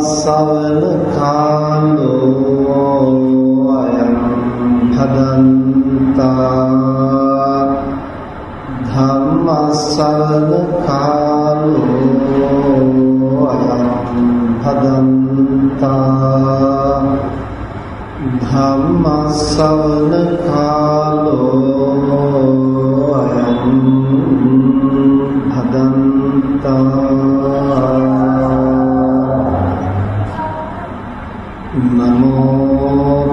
ධම්මස්සවන කාලෝ අයං භදන්තා ධම්මස්සවන කාලෝ අයං භදන්තා ධම්මස්සවන කාලෝ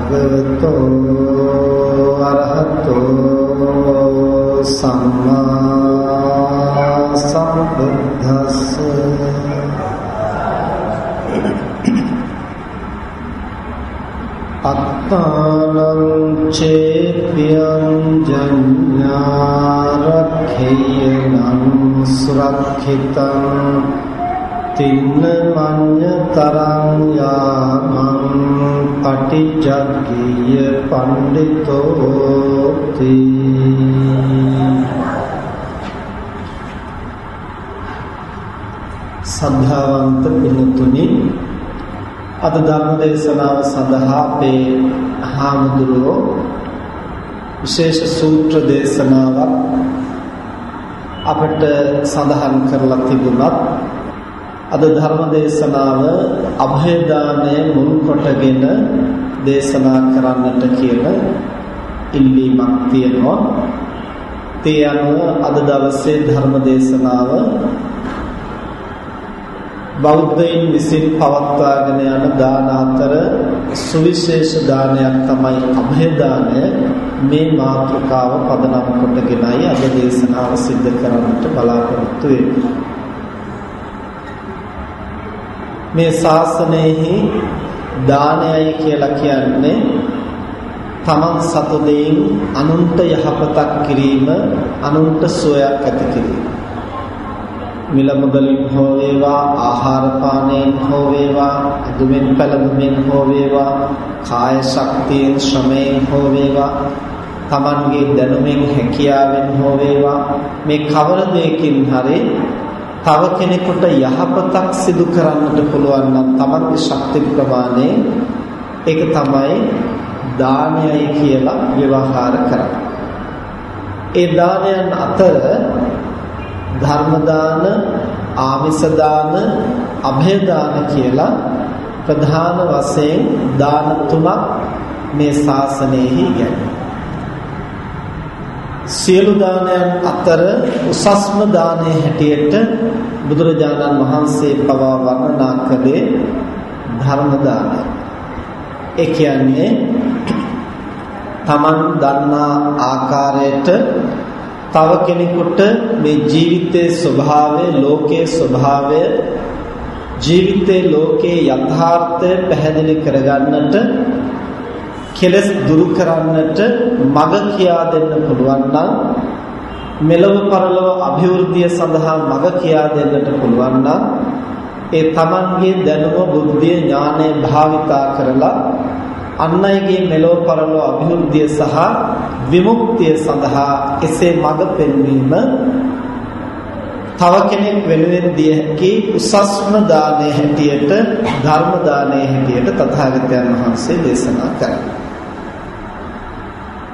භගවතෝ අරහතෝ සම්මා සම්බුද්දස්ස. අත්තානං චේපියං ජඤ්ඤාරක්ඛේයං සුරක්ඛිතං තින්න මඤ්ඤ තරං යාමං පටිජග්ගීය පණ්ඩිතෝති. සද්ධාවන්ත පින්තුනි අද ධර්ම දේශනාව සඳහා අපේ හාමුදුරුවෝ විශේෂ සූත්‍ර දේශනාවක් අපට සඳහන් කරලා තිබුණත් අද ධර්ම දේශනාව අභය දාණය මුල් කොටගෙන දේශනා කරන්නට කියලා ඉල්ලීමක් තියෙනවා. ඒ අනුව අද දවසේ ධර්ම දේශනාව බෞද්ධයින් විසින් පවත්වාගෙන යන දාන අතර සුවිශේෂ දානයක් තමයි අභය දානය මේ මාතෘකාව පදනම් කොටගෙනයි අද දේශනාව සිද්ධ කරන්නට බලාපොරොත්තු වෙන්නේ. මේ ශාසනයෙහි දානයයි කියලා කියන්නේ තමන් සතු දෙයින් අනුන්ට යහපතක් කිරීම අනුන්ට සුවයක් ඇති කිරීම. මිල මුදලින් හෝ වේවා ආහාර පානයෙන් හෝ වේවා දුමින් පළඳුමින් හෝ වේවා කාය ශක්තියෙන් ශ්‍රමයෙන් හෝ වේවා තමන්ගේ දැනුමින් හැකියාවෙන් හෝ වේවා මේ කවර දෙයකින් හරි තව කෙනෙකුට යහපතක් සිදු කරන්නට පුළුවන් නම් තමන්ගේ ශක්ති ප්‍රමාණය ඒක තමයි දානයයි කියලා ව්‍යවහාර කරන්නේ. ඒ දානයන් අතර ධර්ම දාන, ආමිස දාන, અભය දාන කියලා ප්‍රධාන වශයෙන් දාන තුනක් මේ ශාසනයෙහි ඉගෙනගන්නවා. සියලු දානයන් අතර උසස්ම දානයේ හැටියට බුදුරජාණන් වහන්සේ පවා වර්ණනා කළේ ධර්ම දානය. ඒ කියන්නේ Taman දන්නා ආකාරයට තව කෙනෙකුට මේ ජීවිතයේ ස්වභාවය, ලෝකයේ ස්වභාවය, ජීවිතයේ ලෝකයේ යථාර්ථය පැහැදිලි කරගන්නට කෙලස් දුරු කරන්නට මඟ කියා දෙන්න පුළුවන් නම් මෙලව පරලව અભිවෘද්ධිය සඳහා මඟ කියා දෙන්නට පුළුවන් නම් ඒ Tamanගේ දැනුම බුද්ධිය ඥානය භාවිතා කරලා අන් අයගේ මෙලව පරලෝ અભිවෘද්ධිය සහ විමුක්තිය සඳහා එසේ මඟ පෙන්වීම තව කෙනෙක් වෙනුවෙන් දිය හැකි උසස්ම දානයේ හැටියට ධර්ම දානයේ හැටියට තථාගතයන් වහන්සේ දේශනා කරනවා.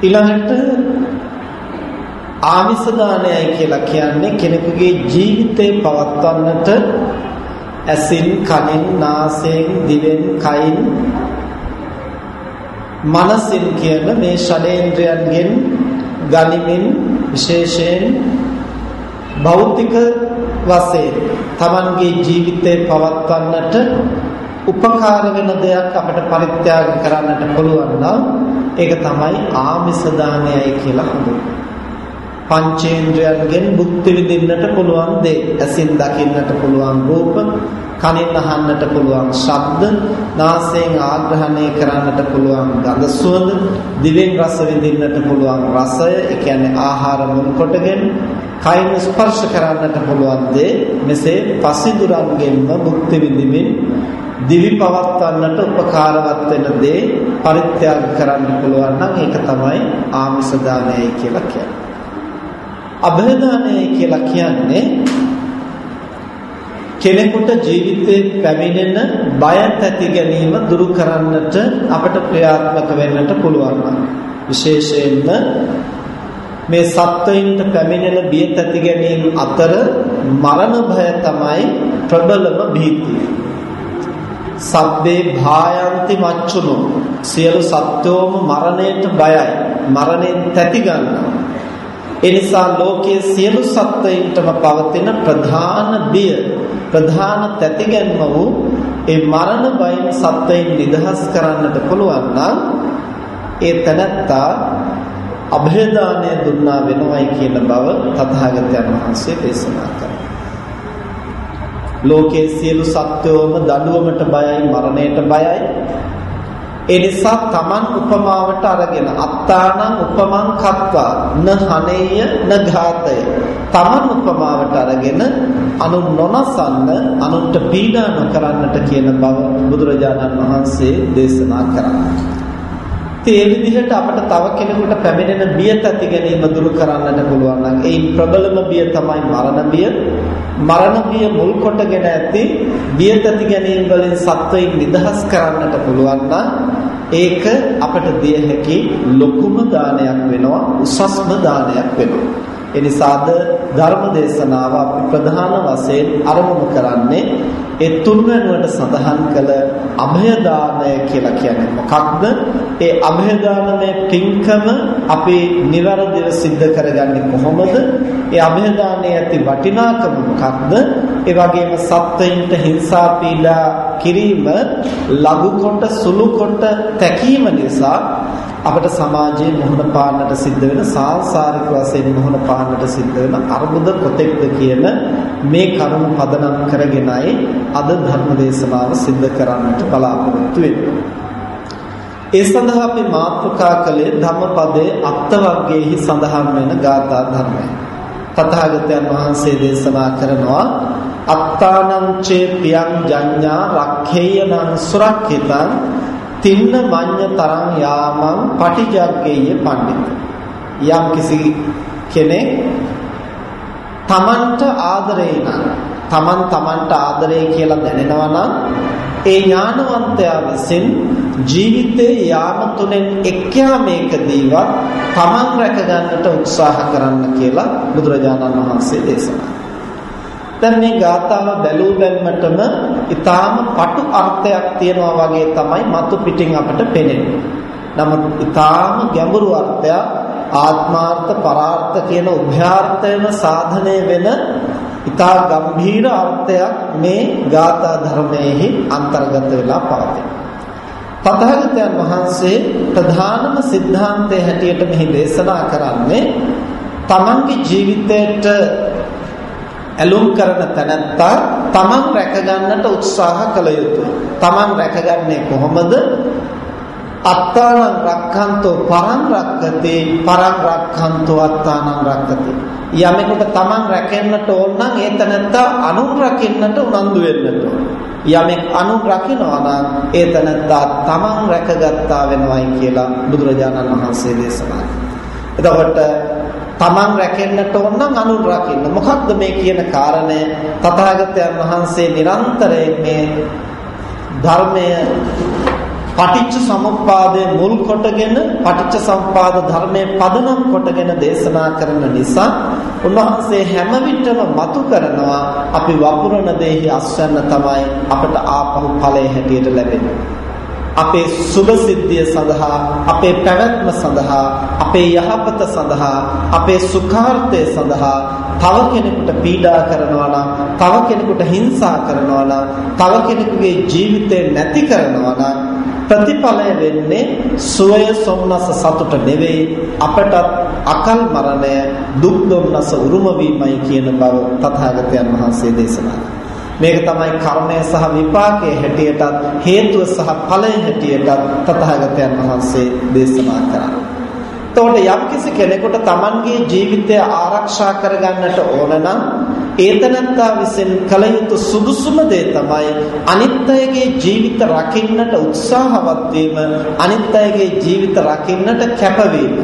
ඊළඟට ආමිස දානයයි කියලා කියන්නේ කෙනෙකුගේ ජීවිතේ පවත්වන්නට ඇසින් කනෙන් නාසයෙන් දිවෙන් කයින් මනසින් කියන මේ ෂඩේන්ද්‍රයන්ගෙන් ගනිමින් විශේෂයෙන් භෞතික වශයෙන් Tamanගේ ජීවිතේ පවත්වන්නට උපකාර වෙන දෙයක් අපිට පරිත්‍යාග කරන්නට පුළුවන් නම් ඒක තමයි ආමිස දානයයි කියලා හඳුන්වන්නේ. පංචේන්ද්‍රයන්ගෙන් භුක්ති විඳින්නට පුළුවන් දේ. ඇසින් දකින්නට පුළුවන් රූප, කනින් අහන්නට පුළුවන් ශබ්ද, නාසයෙන් ආග්‍රහණය කරන්නට පුළුවන් ගඳ සුවඳ, දිවෙන් රස විඳින්නට පුළුවන් රසය, ඒ කියන්නේ ආහාර මුල් කොටගෙන, කයින් ස්පර්ශ කරන්නට පුළුවන් දේ. මෙසේ පසිදුරන්ගෙන්ම භුක්ති විඳිමින් දිවි පවත්වන්නට උපකාරවත් වෙන දේ පරිත්‍යාග කරන්න පුළුවන් නම් ඒක තමයි ආමිස දානයයි කියලා කියන්නේ. අභයදානය කියලා කියන්නේ කෙනෙකුට ජීවිතේ පැමිණෙන බය ඇති ගැනීම දුරු කරන්නට අපට ක්‍රියාත්මක වෙන්නට පුළුවන් විශේෂයෙන්ම මේ සත්වයින්ට පැමිණෙන බිය ඇති ගැනීම අතර මරණ භය තමයි ප්‍රබලම භීතිය. සබ්බේ භායන්ති මච්චුනෝ. සියලු සත්වෝම මරණයට බයයි. මරණයෙන් තැති ගන්නවා. ඒ නිසා ලෝකයේ සියලු සත්වයින්ටම පවතින ප්‍රධාන බිය ප්‍රධාන තැතිගැන්ම වූ ඒ මරණ බයෙන් සත්වයින් නිදහස් කරන්නට පුළුවන් නම් ඒ තැනැත්තා અભේදානය දුන්නා වෙනවයි කියන බව තථාගතයන් වහන්සේ දේශනා කරා. ලෝකයේ සියලු සත්වෝම දඬුවමට බයයි මරණයට බයයි ඒ නිසා තමන් උපමාවට අරගෙන අත්තානං උපමං කත්වා න හනේය න ඝාතය තමන් උපමාවට අරගෙන අනු නොනසන්න අනුන්ට පීඩා නොකරන්නට කියන බව බුදුරජාණන් වහන්සේ දේශනා කරා. ඒ විදිහට අපිට තව කෙනෙකුට පැමිණෙන බිය තැති ගැනීම දුරු කරන්නට පුළුවන් නම් ඒ ප්‍රබලම බිය තමයි මරණ බිය. මරණ බිය මුල් කොටගෙන ඇති බිය තැති ගැනීම වලින් සත්වයින් නිදහස් කරන්නට පුළුවන් නම් ඒක අපට දිය හැකි ලොකුම දානයක් වෙනවා උසස්ම දානයක් වෙනවා. එනිසාද ධර්ම දේශනාව අපි ප්‍රධාන වශයෙන් අරමුණු කරන්නේ ඒ තුන්වෙනුවට සඳහන් කළ අභය දානය කියලා කියන්නේ මොකක්ද? ඒ අභය දානමය පින්කම අපි નિවරදිව සිද්ධ කරගන්නේ කොහොමද? ඒ අභය දානයේ ඇති වටිනාකම මොකක්ද? ඒ වගේම සත්වයින්ට හිංසා පීඩා කිරීම ලඝු කොට සුළු කොට තැකීම නිසා අපට සමාජයේ මුහුණ පාන්නට සිද්ධ වෙන සාංශාරික වශයෙන් මුහුණ පාන්නට සිද්ධ වෙන අර්බුද කොතෙක්ද කියන මේ කරුණු පදනම් කරගෙනයි අද ධර්ම දේශනාව සිද්ධ කරන්නට බලාපොරොත්තු වෙන්නේ. ඒ සඳහා අපි මාතෘකා කළේ ධම්මපදයේ අත්ත වර්ගයේහි සඳහන් වෙන ගාථා ධර්මය. තථාගතයන් වහන්සේ දේශනා කරනවා අත්තානං චේ පියං ජඤ්ඤා රක්ඛේයනං සුරක්ඛිතං තින්න මඤ්ඤ තරං යාමං පටිජග්ගේය පඬිත යම් කිසි කෙනෙක් තමන්ට ආදරේ නම් තමන් තමන්ට ආදරේ කියලා දැනෙනවා නම් ඒ ඥානවන්තයා විසින් ජීවිතේ යාම තුනෙන් එක් යාමයකදීවත් තමන් රැක ගන්නට උත්සාහ කරන්න කියලා බුදුරජාණන් වහන්සේ දේශනා දැන් මේ ගාථාව බැලූ බැල්මටම ඊටාම පටු අර්ථයක් තියෙනවා වගේ තමයි මතු පිටින් අපට පෙනෙන්නේ. නමුත් ඊටාම ගැඹුරු අර්ථයක් ආත්මාර්ථ පරාර්ථ කියන උභයාර්ථයම සාධනය වෙන ඊටා ගම්භීර අර්ථයක් මේ ගාථා ධර්මයේහි අන්තර්ගත වෙලා පවතී. තථාගතයන් වහන්සේ ප්‍රධානම સિદ્ધාන්තය හැටියට මෙහි දේශනා කරන්නේ තමන්ගේ ජීවිතයට ඇලුම් කරන තැනැත්තා තමන් රැකගන්නට උත්සාහ කළ යුතුයි. තමන් රැකගන්නේ කොහොමද? අත්තානං රක්ඛන්තෝ පරං රක්කති පරං රක්ඛන්තෝ අත්තානං රක්කති. යමෙකුට තමන් රැකෙන්නට ඕන නම් ඒ තැනැත්තා අනුන් රකින්නට උනන්දු වෙන්නට ඕන. යමෙක් අනුන් රකින්නවා නම් ඒ තැනැත්තා තමන් රැකගත්තා වෙනවයි කියලා බුදුරජාණන් වහන්සේ දේශනා කළා. එතකොට තමන් රැකෙන්නට ඕන නම් අනුන් රකින්න. මොකක්ද මේ කියන කාරණය? තථාගතයන් වහන්සේ නිරන්තරයෙන් මේ ධර්මය පටිච්ච සමුප්පාදයේ මුල් කොටගෙන පටිච්ච සමුප්පාද ධර්මයේ පදනම් කොටගෙන දේශනා කරන නිසා උන්වහන්සේ හැම විටම මතු කරනවා අපි වපුරන දෙහි අස්වැන්න තමයි අපට ආපහු ඵලයේ හැටියට ලැබෙන්නේ අපේ සුභ සිද්ධිය සඳහා අපේ පැවැත්ම සඳහා අපේ යහපත සඳහා අපේ සුඛාර්ථය සඳහා තව කෙනෙකුට පීඩා කරනවා නම් තව කෙනෙකුට හිංසා කරනවා නම් තව කෙනෙකුගේ ජීවිතේ නැති කරනවා නම් ප්‍රතිඵලය වෙන්නේ සුවය සොම්නස සතුට නෙවෙයි අපට අකල් මරණය දුක් දුම්නස උරුම වීමයි කියන බව තථාගතයන් වහන්සේ දේශනා කළා. මේක තමයි කර්මය සහ විපාකයේ හැටියටත් හේතුව සහ ඵලය හැටියටත් තථාගතයන් වහන්සේ දේශනා කරා. එතකොට යම්කිසි කෙනෙකුට Tamanගේ ජීවිතය ආරක්ෂා කරගන්නට ඕන නම් ඒතනත්තා විසින් කල යුතු සුදුසුම දේ තමයි අනිත් අයගේ ජීවිත රකින්නට උත්සාහවත් වීම අනිත් අයගේ ජීවිත රකින්නට කැපවීම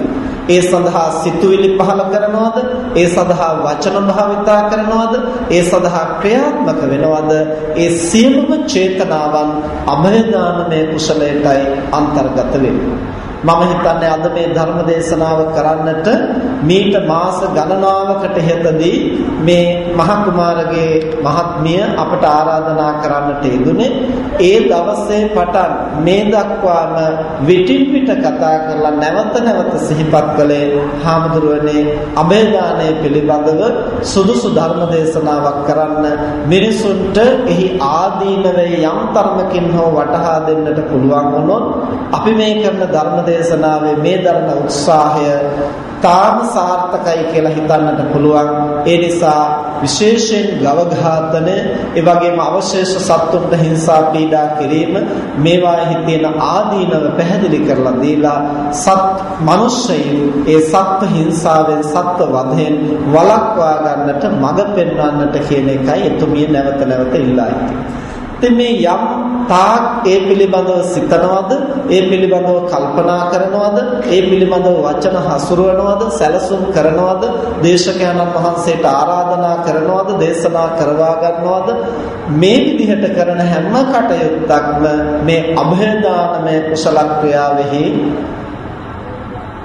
ඒ සඳහා සිතුවිලි පහල කරනවද? ඒ සඳහා වචන භාවිතා කරනවද? ඒ සඳහා ක්‍රියාත්මක වෙනවද? ඒ සියලුම චේතනාවන් අභයදානමය කුසලයටයි අන්තර්ගත වෙන්නේ. මම හිතන්නේ අද මේ ධර්ම දේශනාව කරන්නට මීට මාස ගණනාවකට ඉහතදී මේ මහ කුමාරගේ මහත්මිය අපට ආරාධනා කරන්නට යෙදුනේ. ඒ දවසේ පටන් මේ දක්වාම විටින් විට කතා කරලා නැවත නැවත සිහිපත් කළේ හාමුදුරුවනේ අභේදානය පිළිබඳව සුදුසු ධර්ම දේශනාවක් කරන්න මිනිසුන්ට එහි ආදීනවේ යම් තරමකින් හෝ වටහා දෙන්නට පුළුවන් වුණොත් අපි මේ කරන ධර්ම දේශනාවේ මේ දරන උත්සාහය තාම සාර්ථකයි කියලා හිතන්නට පුළුවන්. ඒ නිසා විශේෂයෙන් ගව ඝාතන ඒ වගේම අවශේෂ සත්තුන්ට හිංසා පීඩා කිරීම මේවාෙහි තියෙන ආදීනව පැහැදිලි කරලා දීලා සත් මිනිස්සෙයින් ඒ සත්ත්ව හිංසාවෙන් සත්ත්ව වධයෙන් වළක්වා ගන්නට මඟ පෙන්වන්නට කියන එකයි එතුමිය නැවත නැවත ඉල්ලා සිටින්නේ ඉතින් මේ යම් තාක් ඒ පිළිබඳව සිතනවද ඒ පිළිබඳව කල්පනා කරනවද ඒ පිළිබඳව වචන හසුරවනවද සැලසුම් කරනවද දේශකයන්න් වහන්සේට ආරාධනා කරනවද දේශනා කරවා ගන්නවද මේ විදිහට කරන හැම කටයුත්තක්ම මේ અભේදානමය කුසල ක්‍රියාවෙහි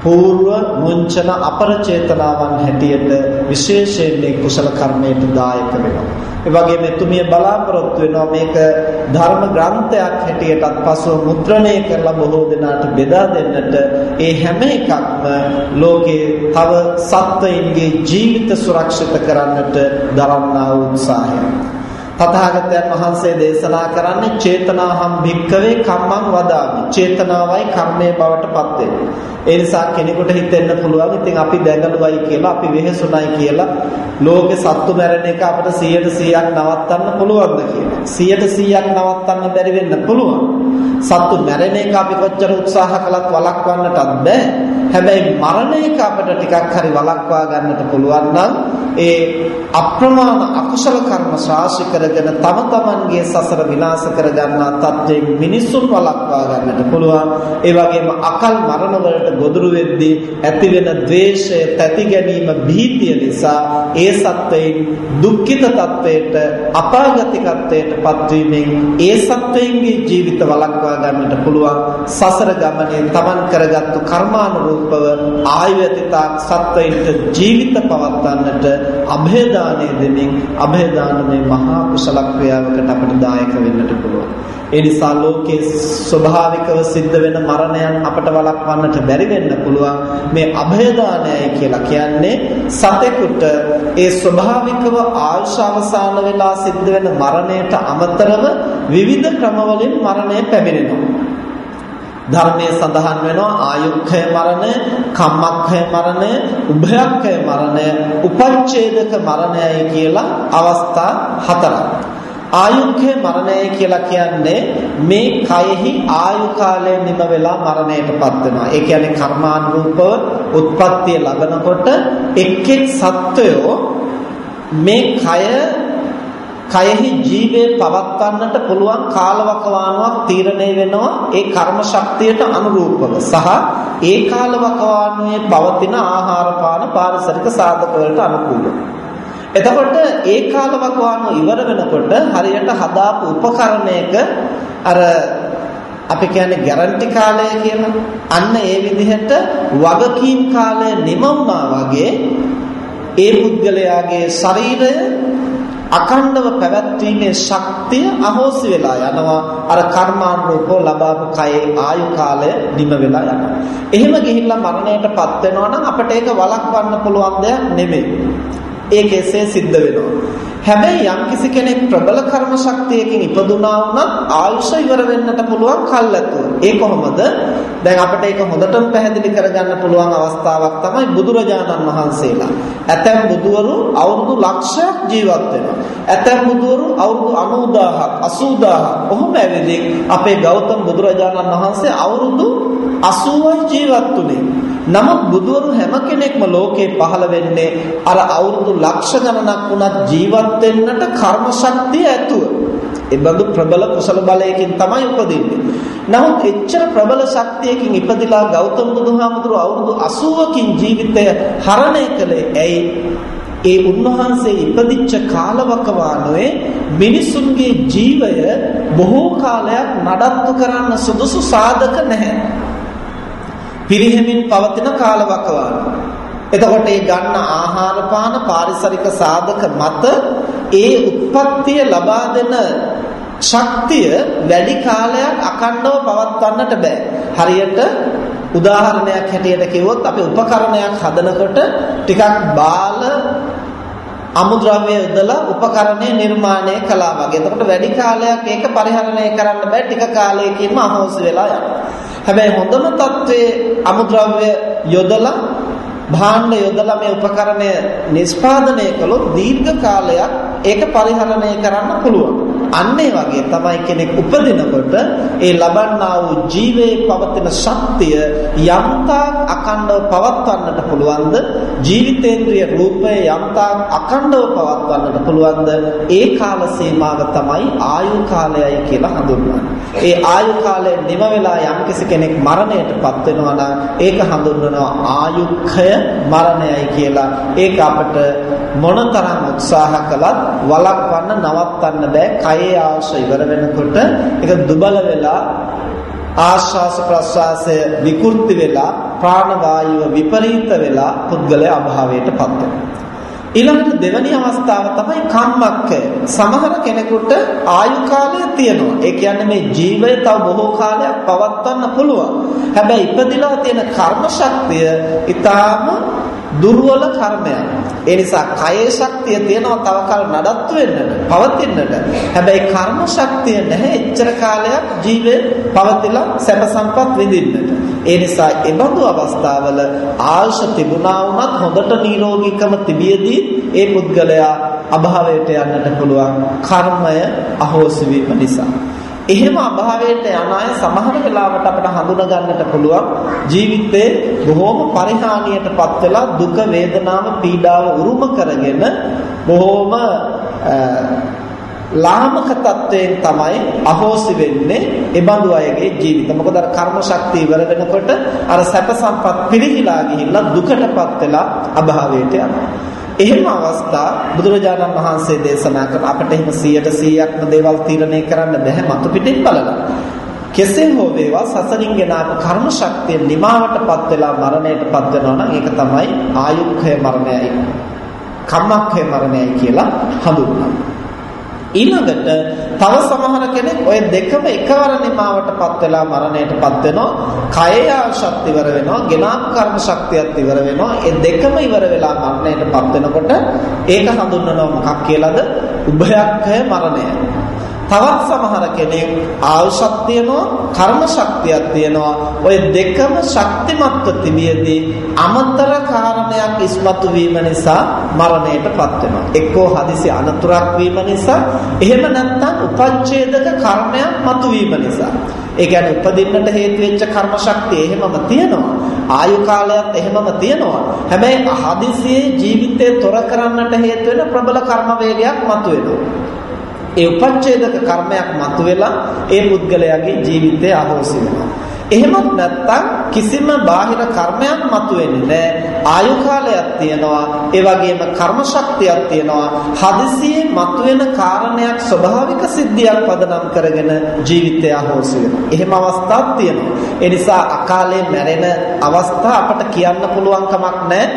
పూర్ව මුංචන අපර චේතනාවන් හැටියට විශේෂයෙන් මේ කුසල කර්මයට දායක වෙනවා. ඒ වගේම එතුමිය බලාපොරොත්තු වෙනවා මේක ධර්ම ග්‍රන්ථයක් හැටියටත් පසුව මුද්‍රණය කරලා බොහෝ දෙනාට බෙදා දෙන්නට ඒ හැම එකක්ම ලෝකේ තව සත්වයින්ගේ ජීවිත සුරක්ෂිත කරන්නට දරන්නා වූ උත්සාහය. තථාගතයන් වහන්සේ දේශනා කරන්නේ චේතනාහම් භික්කවේ කම්මං වදාමි. චේතනාවයි කර්මයේ බවට පත් වෙන්නේ. ඒ නිසා කෙනෙකුට හිතෙන්න පුළුවන් ඉතින් අපි දැඟලුවයි කියලා අපි වෙහෙසුණයි කියලා ලෝකේ සත්තු මැරෙන එක අපිට 100%ක් නවත්තන්න පුළුවන්ද කියලා. 100%ක් නවත්තන්න බැරි වෙන්න පුළුවන්. සත්තු මැරෙන එක අපි කොච්චර උත්සාහ කළත් වළක්වන්නටත් බෑ. හැබැයි මරණ එක අපිට ටිකක් හරි වළක්වා ගන්නට පුළුවන් නම් ඒ අප්‍රමාණ අකුසල කර්ම ශාසි කරගෙන තම තමන්ගේ සසර විනාශ කර ගන්නා තත්ත්වයෙන් මිනිසුන් වළක්වා ගන්නට පුළුවන්. ඒ වගේම අකල් මරණ වලට ගොදුරු වෙද්දී ඇති වෙන ද්වේෂය, තැති ගැනීම, භීතිය නිසා ඒ සත්වයින් දුක්ඛිත තත්වයට, අපාගතිකත්වයට පත්වීමෙන් ඒ සත්වයින්ගේ ජීවිත වළක්වා වළක්වා ගන්නට පුළුවන්. සසර ගමනේ තමන් කරගත්තු කර්මානුරූපව ආයුතිතා සත්වයින්ට ජීවිත පවත්වන්නට અભේදානෙ දෙමින් અભේදානමේ මහා කුසල ක්‍රියාවකට අපට දායක වෙන්නට ඒ නිසා ලෝකයේ ස්වභාවිකව සිද්ධ වෙන මරණයන් අපට වළක්වන්නට බැරි වෙන්න පුළුවන්. මේ અભේදානයයි කියලා කියන්නේ සතෙකුට ඒ ස්වභාවිකව ආයුෂ අවසාන වෙලා සිද්ධ වෙන මරණයට අමතරව විවිධ ක්‍රමවලින් මරණය පැමිණෙනවා. ධර්මයේ සඳහන් වෙනවා ආයුක්ඛය මරණය, කම්මක්ඛය මරණය, උභයක්ඛය මරණය, උපච්ඡේදක මරණයයි කියලා අවස්ථා හතරක්. ආයුක්ඛය මරණය කියලා කියන්නේ මේ කයෙහි ආයු කාලය නිම වෙලා මරණයටපත් වෙනවා. ඒ කියන්නේ කර්මානුරූපව උත්පත්තිය ලබනකොට එක් එක් සත්වයෝ මේ කය කයෙහි ජීවේ පවත්වන්නට පුළුවන් කාලවකවානුවක් තීරණය වෙනවා ඒ කර්ම ශක්තියට අනුරූපව සහ ඒ කාලවකවානුවේ පවතින ආහාර පාන පාරිසරික සාධක වලට අනුකූලව. එතකොට ඒ කාලවකවානුව ඉවර වෙනකොට හරියට හදාපු උපකරණයක අර අපි කියන්නේ ගැරන්ටි කාලය කියලා. අන්න ඒ විදිහට වගකීම් කාලය නිම වගේ ඒ පුද්ගලයාගේ ශරීරය අකණ්ඩව පැවැත්වීමේ ශක්තිය අහෝසි වෙලා යනවා අර කර්මානුරූපව ලබාපු කයේ ආයු කාලය නිම වෙලා යනවා. එහෙම ගිහිල්ලා මරණයටපත් වෙනවා නම් අපිට ඒක වළක්වන්න පුළුවන් දෙයක් නෙමෙයි. ඒක එසේ සිද්ධ වෙනවා. හැබැයි යම්කිසි කෙනෙක් ප්‍රබල කර්ම ශක්තියකින් ඉපදුනා වුණත් ආයුෂ ඉවර වෙන්නට පුළුවන් කල්ැතුව. ඒ කොහොමද? දැන් අපිට ඒක හොඳටම පැහැදිලි කරගන්න පුළුවන් අවස්ථාවක් තමයි බුදුරජාණන් වහන්සේලා. ඇතැම් බුදුවරු අවුරුදු ලක්ෂයක් ජීවත් වෙනවා. ඇතැම් බුදුවරු අවුරුදු 90000ක් 80000ක් ඔහොම ඇවිදින් අපේ ගෞතම බුදුරජාණන් වහන්සේ අවුරුදු 80ක් ජීවත් වුණේ. නමුත් බුදුවරු හැම කෙනෙක්ම ලෝකේ පහළ වෙන්නේ අර අවුරුදු ලක්ෂ ගණනක් වුණත් ජීවත් වෙන්නට කර්ම ශක්තිය ඇතුව. ඒ බඳු ප්‍රබල කුසල බලයකින් තමයි උපදින්නේ. නමුත් එච්චර ප්‍රබල ශක්තියකින් ඉපදිලා ගෞතම බුදුහාමුදුරුවෝ අවුරුදු 80කින් ජීවිතය හරණය කළේ ඇයි? ඒ උන්වහන්සේ ඉපදිච්ච කාලවකවානුවේ මිනිසුන්ගේ ජීවය බොහෝ කාලයක් නඩත්තු කරන්න සුදුසු සාධක නැහැ. පිරිහෙමින් පවතින කාලවකවානුව. එතකොට මේ ගන්න ආහාර පාන පාරිසරික සාධක මත ඒ උත්පත්තිය ලබා දෙන ශක්තිය වැඩි කාලයක් අකණ්ඩව පවත්වන්නට බෑ. හරියට උදාහරණයක් හැටියට කිව්වොත් අපි උපකරණයක් හදනකොට ටිකක් බාල අමුද්‍රව්‍ය යොදලා උපකරණය නිර්මාණය කළා වගේ. එතකොට වැඩි කාලයක් ඒක පරිහරණය කරන්න බෑ ටික කාලයකින්ම අහෝසි වෙලා යනවා. හැබැයි හොඳම తත්වයේ අමුද්‍රව්‍ය යොදලා භාණ්ඩ යොදලා මේ උපකරණය නිෂ්පාදනය කළොත් දීර්ඝ කාලයක් ඒක පරිහරණය කරන්න පුළුවන්. අන්න ඒ වගේ තමයි කෙනෙක් උපදිනකොට ඒ ලබන්නා වූ ජීවයේ පවතින ශක්තිය යම්තාක් අකණ්ඩව පවත්වන්නට පුළුවන්ද ජීවිතේන්ද්‍රිය රූපය යම්තාක් අකණ්ඩව පවත්වන්නට පුළුවන්ද ඒ කාල සීමාව තමයි ආයු කාලයයි කියලා හඳුන්වන්නේ. ඒ ආයු කාලය නිම වෙලා යම්කිසි කෙනෙක් මරණයටපත් වෙනවා නම් ඒක හඳුන්වනවා ආයුක්ඛය මරණයයි කියලා. ඒක අපිට මොනතරම් උත්සාහ කළත් වළක්වන්න නවත්තන්න බෑ. කයේ ආශය ඉවර වෙනකොට ඒක දුබල වෙලා ආශ්වාස ප්‍රශ්වාසය විකෘති වෙලා ප්‍රාණ වායුව විපරීත වෙලා පුද්ගලයා අභාවයටපත් වෙනවා. ඊළඟට දෙවැනි අවස්ථාව තමයි කම්මක්කය. සමහර කෙනෙකුට ආයු කාලය තියෙනවා. ඒ කියන්නේ මේ ජීවය තව බොහෝ කාලයක් පවත්වන්න පුළුවන්. හැබැයි ඉපදිලා තියෙන කර්ම ශක්තිය ඊටාම දුර්වල කර්මයක්. ඒ නිසා කයේ ශක්තිය තියෙනවා තව කල නඩත්තු වෙන්නට, පවතින්නට. හැබැයි කර්ම ශක්තිය නැහැ එච්චර කාලයක් ජීවේ පවතිලා සැප සම්පත් විඳින්නට. ඒ නිසා එබඳු අවස්ථාවල ආශ තිබුණා වුණත් හොඳට නිරෝගීකම තිබියදී ඒ පුද්ගලයා අභාවයට යන්නට පුළුවන් කර්මය අහෝසි වීම නිසා. එහෙම අභාවයට යන අය සමහර වෙලාවට අපිට හඳුනා ගන්නට පුළුවන් ජීවිතේ බොහෝම පරිහානියටපත් වෙලා දුක වේදනාව පීඩාව උරුම කරගෙන බොහෝම ලාමක තත්වයෙන් තමයි අහෝසි වෙන්නේ ඒ බඳු අයගේ ජීවිත. මොකද අර කර්ම ශක්තිය ඉවර වෙනකොට අර සැප සම්පත් පිරිහිලා ගිහිල්ලා දුකටපත් වෙලා අභාවයට යනවා. එහෙම අවස්ථා බුදුරජාණන් වහන්සේ දේශනා කරන අපිට එහෙම 100%ක්ම දේවල් තීරණය කරන්න බැහැ මතු පිටින් බලලා. කෙසේ හෝ වේවා සසරින් ගෙන ආපු කර්ම ශක්තිය නිමාවටපත් වෙලා මරණයටපත් වෙනවා නම් ඒක තමයි ආයුක්ඛය මරණයයි. කම්මක්ඛය මරණයයි කියලා හඳුන්වනවා. ඊළඟට තව සමහර කෙනෙක් ওই දෙකම එකවර නිමාවටපත් වෙලා මරණයටපත් වෙනවා. කය ශක්තිය ඉවර වෙනවා, ගෙනාපු කර්ම ශක්තියත් ඉවර වෙනවා. ඒ දෙකම ඉවර වෙලා මරණයටපත් වෙනකොට ඒක හඳුන්වනවා මොකක් කියලාද? උභයක්ඛය මරණය. තවත් සමහර කෙනෙක් ආයුෂක් තියෙනවා කර්ම ශක්තියක් තියෙනවා. ඔය දෙකම ශක්තිමත්ව තිබියදී අමතර කාරණයක් ඉස්මතු වීම නිසා මරණයටපත් වෙනවා. එක්කෝ හදිසි අනතුරක් වීම නිසා එහෙම නැත්නම් උපච්ඡේදක කර්මයක් මතුවීම නිසා. ඒ කියන්නේ උපදින්නට හේතු වෙච්ච කර්ම ශක්තිය එහෙමම තියෙනවා. ආයු කාලයත් එහෙමම තියෙනවා. හැබැයි හදිසියේ ජීවිතේ තොර කරන්නට හේතු වෙන ප්‍රබල කර්ම වේගයක් මතුවෙනවා. ඒ උපච්ඡේදක කර්මයක් මතුවෙලා ඒ පුද්ගලයාගේ ජීවිතය අහෝසි වෙනවා. එහෙමත් නැත්නම් කිසිම බාහිර කර්මයක් මතුවෙන්නේ නැහැ. ආයු කාලයක් තියෙනවා. ඒ වගේම කර්ම ශක්තියක් තියෙනවා. හදිසියේ මතුවෙන කාරණයක් ස්වභාවික සිද්ධියක් පදනම් කරගෙන ජීවිතය අහෝසි වෙනවා. එහෙම අවස්ථාවක් තියෙනවා. ඒ නිසා අකාලේ මැරෙන අවස්ථා අපට කියන්න පුළුවන් කමක් නැහැ.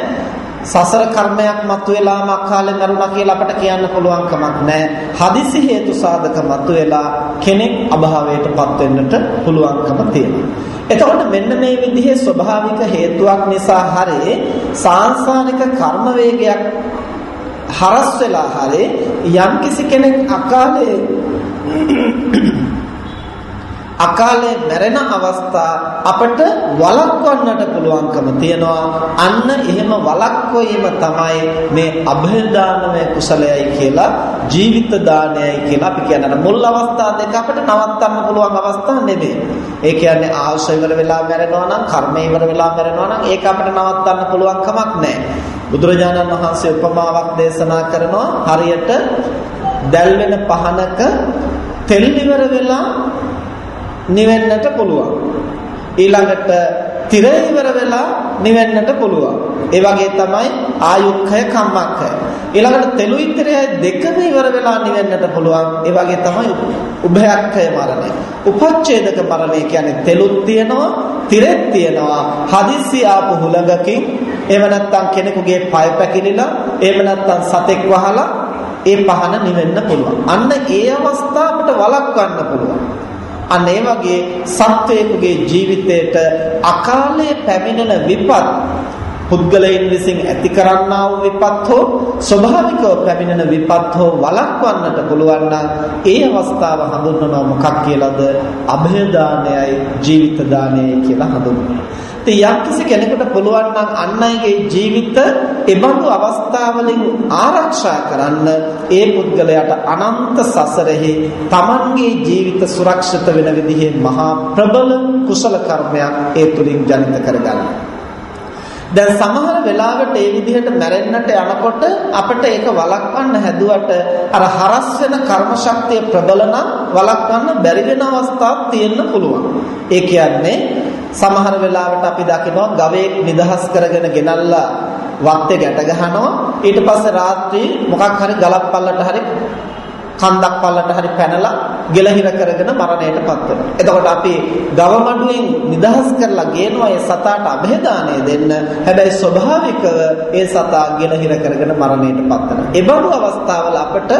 සසර කර්මයක් මතුවෙලාම අකාලේ මරුණා කියලා අපට කියන්න පුළුවන් කමක් නැහැ. හදිසි හේතු සාධක මතුවෙලා කෙනෙක් අභාවයටපත් වෙන්නට පුළුවන්කම තියෙනවා. එතකොට මෙන්න මේ විදිහේ ස්වභාවික හේතුවක් නිසා හරේ සාංශාරික කර්ම වේගයක් හරස් වෙලා හරේ යම්කිසි කෙනෙක් අකාලේ අකාලේ මැරෙන අවස්ථා අපට වළක්වන්නට පුළුවන්කම තියනවා. අන්න එහෙම වළක්වීම තමයි මේ અભය දානමය කුසලයයි කියලා ජීවිත දානයයි කියලා අපි කියන්නේ මුල් අවස්ථා දෙක අපිට නවත්තන්න පුළුවන් අවස්ථා නෙමෙයි. ඒ කියන්නේ ආශය ඉවර වෙලා මැරෙනවා නම් කර්ම ඉවර වෙලා මැරෙනවා නම් ඒක අපිට නවත්තන්න පුළුවන් කමක් නැහැ. බුදුරජාණන් වහන්සේ උපමාවක් දේශනා කරනවා. හරියට දැල් වෙන පහනක තෙල් ඉවර වෙලා නිවෙන්නට පුළුවන්. ඊළඟට තිර ඉවර වෙලා නිවෙන්නට පුළුවන්. ඒ වගේ තමයි ආයුක්ඛය කම්මක්ඛය. ඊළඟට තෙලුයි තිරයයි දෙකම ඉවර වෙලා නිවෙන්නට පුළුවන්. ඒ වගේ තමයි උභයක්ඛය මරණය. උපච්ඡේදක මරණය කියන්නේ තෙලුත් තියෙනවා, තිරෙත් තියෙනවා. හදිස්සි ආපු හුලඟකින් එහෙම නැත්නම් කෙනෙකුගේ පය පැකිලිලා, එහෙම නැත්නම් සතෙක් වහලා ඒ පහන නිවෙන්න පුළුවන්. අන්න ඒ අවස්ථාව අපිට වළක්වන්න පුළුවන්. අන්න ඒ වගේ සත්වයෙකුගේ ජීවිතයට අකාලයේ පැමිණෙන විපත් පුද්ගලයන් විසින් ඇති කරන්නා වූ විපත් හෝ ස්වභාවිකව පැමිණෙන විපත් හෝ වළක්වන්නට පුළුවන් නම් ඒ අවස්ථාව හඳුන්වනවා මොකක් කියලාද? અભය දානයයි ජීවිත දානයයි කියලා හඳුන්වනවා. ඉතින් යම්කිසි කෙනෙකුට පුළුවන් නම් අන් අයගේ ජීවිත එබඳු අවස්ථාවලින් ආරක්ෂා කරන්න ඒ පුද්ගලයාට අනන්ත සසරෙහි Tamanගේ ජීවිත සුරක්ෂිත වෙන විදිහේ මහා ප්‍රබල කුසල කර්මයක් ඒ තුලින් ජනිත කරගන්නවා. දැන් සමහර වෙලාවට ඒ විදිහට මැරෙන්නට යනකොට අපිට ඒක වළක්වන්න හැදුවට අර හරස් වෙන කර්ම ශක්තිය ප්‍රබල නම් වළක්වන්න බැරි වෙන අවස්ථාවක් තියෙන්න පුළුවන්. ඒ කියන්නේ සමහර වෙලාවට අපි දකිනවා ගවයෙක් නිදහස් කරගෙන ගෙනල්ලා වත්තේ ගැට ගහනවා. ඊට පස්සේ රාත්‍රී මොකක් හරි ගලක් පල්ලට හරි කන්දක් පල්ලට හරි පැනලා ගෙලහිර කරගෙන මරණයටපත් වෙනවා. එතකොට අපි ගවමඩුවෙන් නිදහස් කරලා ගේනවා ඒ සතාට અભේදානය දෙන්න. හැබැයි ස්වභාවිකව ඒ සතා ගෙලහිර කරගෙන මරණයටපත් වෙනවා. ඒ බඳු අවස්ථාවල අපට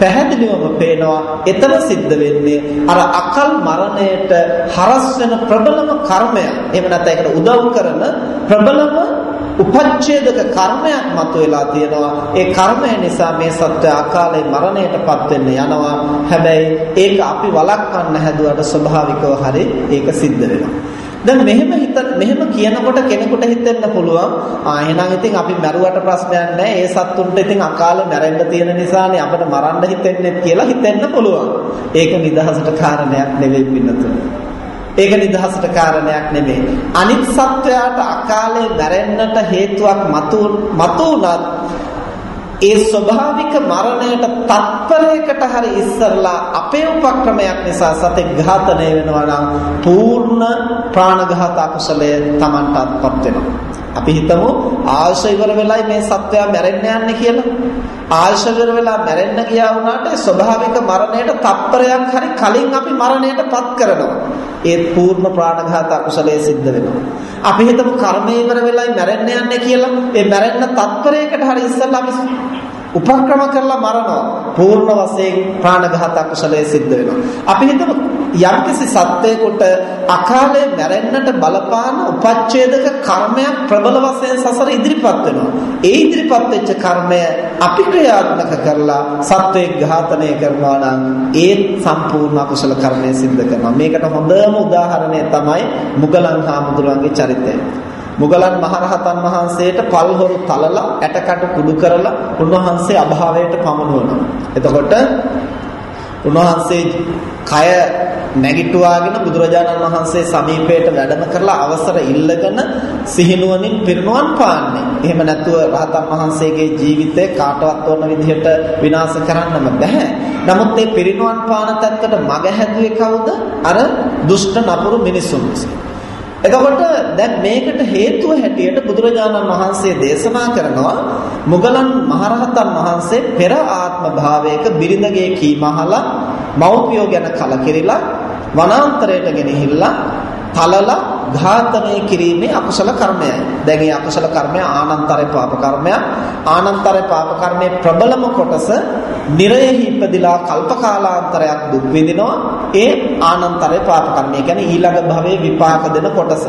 පැහැදිලිවම පේනවා එතන සිද්ධ වෙන්නේ අර අකල් මරණයට හරස් වෙන ප්‍රබලම කර්මයක්. එහෙම නැත්නම් ඒකට උදව් කරන ප්‍රබලම උපච්ඡේදක කර්මයක් මතුවලා තියෙනවා. ඒ කර්මය නිසා මේ සත්‍ය අකාලේ මරණයටපත් වෙන්න යනවා. හැබැයි ඒක අපි වළක්වන්න හැදුවට ස්වභාවිකව හරි ඒක සිද්ධ වෙනවා. දැන් මෙහෙම හිත මෙහෙම කියනකොට කෙනෙකුට හිතෙන්න පුළුවන් ආ එහෙනම් ඉතින් අපි මැරුවට ප්‍රශ්නයක් නැහැ ඒ සත්තුන්ට ඉතින් අකාලේ මැරෙන්න තියෙන නිසානේ අපිට මරන්න හිතෙන්නේ කියලා හිතෙන්න පුළුවන් ඒක නිදහසට කාරණයක් නෙවෙයි පින්නතුනේ ඒක නිදහසට කාරණයක් නෙමෙයි. අනිත් සත්වයාට අකාලේ මැරෙන්නට හේතුවක් මතු මතුණත් ඒ ස්වභාවික මරණයට තත්පරයකට හරි ඉස්සරලා අපේ උපක්‍රමයක් නිසා සතෙක් ඝාතනය වෙනවා නම් පූර්ණ ප්‍රාණඝාත අකුසලය Tamanටත්පත් වෙනවා. අපි හිතමු ආශය ඉවර වෙලයි මේ සත්වයා මැරෙන්න යන්නේ කියලා. ආශය ඉවර වෙලා මැරෙන්න ගියා වුණාට ස්වභාවික මරණයට තත්පරයක් හරි කලින් අපි මරණයටපත් කරනවා. ඒ පූර්ණ ප්‍රාණඝාත අකුසලයේ සිද්ධ වෙනවා. අපි හිතමු කර්මය ඉවර වෙලයි මැරෙන්න යන්නේ කියලා. ඒ මැරෙන්න තත්පරයකට හරි ඉස්සෙල්ලා අපි උපක්‍රම කරලා මරනවා. පූර්ණ වශයෙන් ප්‍රාණඝාත අකුසලයේ සිද්ධ වෙනවා. අපි හිතමු යම්කිසි සත්වයකට අකාලේ මැරෙන්නට බලපාන උපච්ඡේදක කර්මයක් ප්‍රබල වශයෙන් සසර ඉදිරිපත් වෙනවා. ඒ ඉදිරිපත් වෙච්ච කර්මය අපි ක්‍රියාත්මක කරලා සත්වයේ ඝාතනය කරනවා නම් ඒ සම්පූර්ණ අකුසල කර්මය සිද්ධ කරනවා. මේකට හොඳම උදාහරණය තමයි මුගලන් හාමුදුරුවන්ගේ චරිතය. මුගලන් මහරහතන් වහන්සේට පල්හොරු තලලා ඇටකටු කුඩු කරලා උන්වහන්සේ අභාවයට පමුණුවනවා. එතකොට උන්වහන්සේ කය නැගිටුවාගෙන බුදුරජාණන් වහන්සේ සමීපයට වැඩම කරලා අවසර ඉල්ලගෙන සිහිනුවණින් පිරිනුවන් පාන්නේ. එහෙම නැතුව රහතන් වහන්සේගේ ජීවිතේ කාටවත් වන විදිහට විනාශ කරන්නම බෑ. නමුත් මේ පිරිනුවන් පාන තත්ත්වයට මග හැදුවේ කවුද? අර දුෂ්ට නපුරු මිනිසුන්. එතකොට දැන් මේකට හේතුව හැටියට බුදුරජාණන් වහන්සේ දේශනා කරනවා මුගලන් මහරහතන් වහන්සේ පෙර ආත්ම භාවයක බිරිඳගේ කීම අහලා මෞපියෝ ගැන කලකිරිලා වනාන්තරයට ගෙනහිල්ලා තලලා ඝාතනය කිරීමේ අකුසල කර්මයයි. දැන් මේ අකුසල කර්මය ආනන්තරේ පාප කර්මයක්. ආනන්තරේ පාප කර්මයේ ප්‍රබලම කොටස නිරයෙහි ඉපදිලා කල්ප කාලාන්තරයක් දුක් විඳිනවා. ඒ ආනන්තරේ පාප කර්මය කියන්නේ ඊළඟ භවයේ විපාක දෙන කොටස.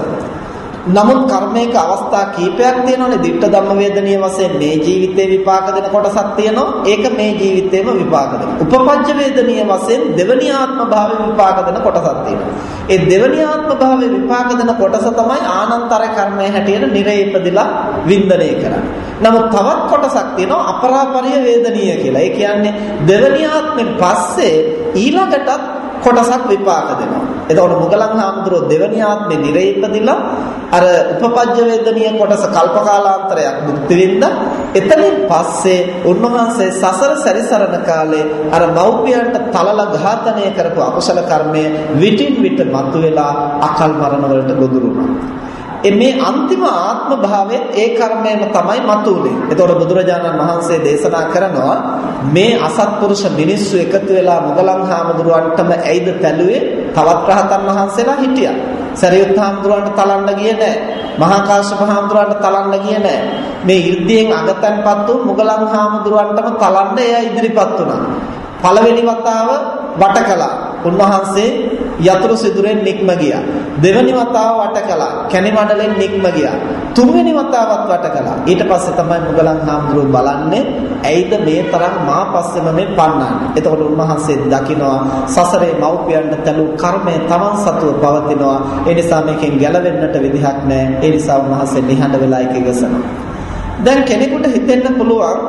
නමුත් කර්මයක අවස්ථා කීපයක් තියෙනවානේ. ditta ධම්ම වේදනීය වශයෙන් මේ ජීවිතේ විපාක දෙන කොටසක් තියෙනවා. ඒක මේ ජීවිතේම විපාක දෙනවා. උපපංච වේදනීය වශයෙන් දෙවනි ආත්ම භාවයේ විපාක දෙන කොටසක් තියෙනවා. ඒ දෙවනි ආත්ම භාවයේ විපාක දෙන කොටස තමයි ආනන්තර කර්මය හැටියට නිරේ ඉපදිලා වින්දනය කරන්නේ. නමුත් තවත් කොටසක් තියෙනවා අපරාපරිය වේදනීය කියලා. ඒ කියන්නේ දෙවනි ආත්මෙන් පස්සේ ඊළඟටත් කොටසක් විපාක දෙනවා. එතකොට මුගලන් හාමුදුරුවෝ දෙවනි ආත්මේ නිරේ ඉපදිලා අර උපපජ්ජ වේදනීය කොටස කල්පකාලාන්තරයක් මුක්ති වෙන්න එතනින් පස්සේ උන්වහන්සේ සසර සැරිසරන කාලේ අර මෞපියන්ට තලල ඝාතනය කරපු අකුසල කර්මය විටින් විට මතුවලා අකල් මරණ වලට ගොදුරු වුණා. මේ අන්තිම ආත්ම භාවයේ ඒ කර්මයම තමයි මතුනේ. එතකොට බුදුරජාණන් වහන්සේ දේශනා කරනවා මේ අසත්පුරුෂ මිනිස්සු එකතු වෙලා මුගලන් හාමුදුරුවන්ටම ඇයිද පැළුවේ තවත් රහතන් වහන්සේලා හිටියා. සරියුත් හාමුදුරුවන්ට තලන්න ගියේ නැහැ. මහා කාශ්‍යප හාමුදුරුවන්ට තලන්න ගියේ නැහැ. මේ 이르දියෙන් අගතන්පත් වූ මුගලන් හාමුදුරුවන්ටම තලන්න එයා ඉදිරිපත් වුණා. පළවෙනි වතාව වට කළා. උන්වහන්සේ යතුරු සිදුරෙන් නික්ම ගියා. දෙවනි වතාව වට කළා. කැණි මඩලෙන් නික්ම ගියා. තුන්වෙනි වතාවත් වට කළා. ඊට පස්සේ තමයි මුගලන් හාමුදුරුවෝ බලන්නේ ඇයිද මේ තරම් මා පස්සෙම මේ පන්නන්නේ. එතකොට උන්වහන්සේ දකිනවා සසරේ මව්පියන්ට තලු කර්මය Taman සතුව පවතිනවා. ඒ නිසා මේකෙන් ගැලවෙන්නට විදිහක් නැහැ. ඒ නිසා උන්වහන්සේ නිහඬ වෙලා ඒක ඉවසනවා. දැන් කෙනෙකුට හිතෙන්න පුළුවන්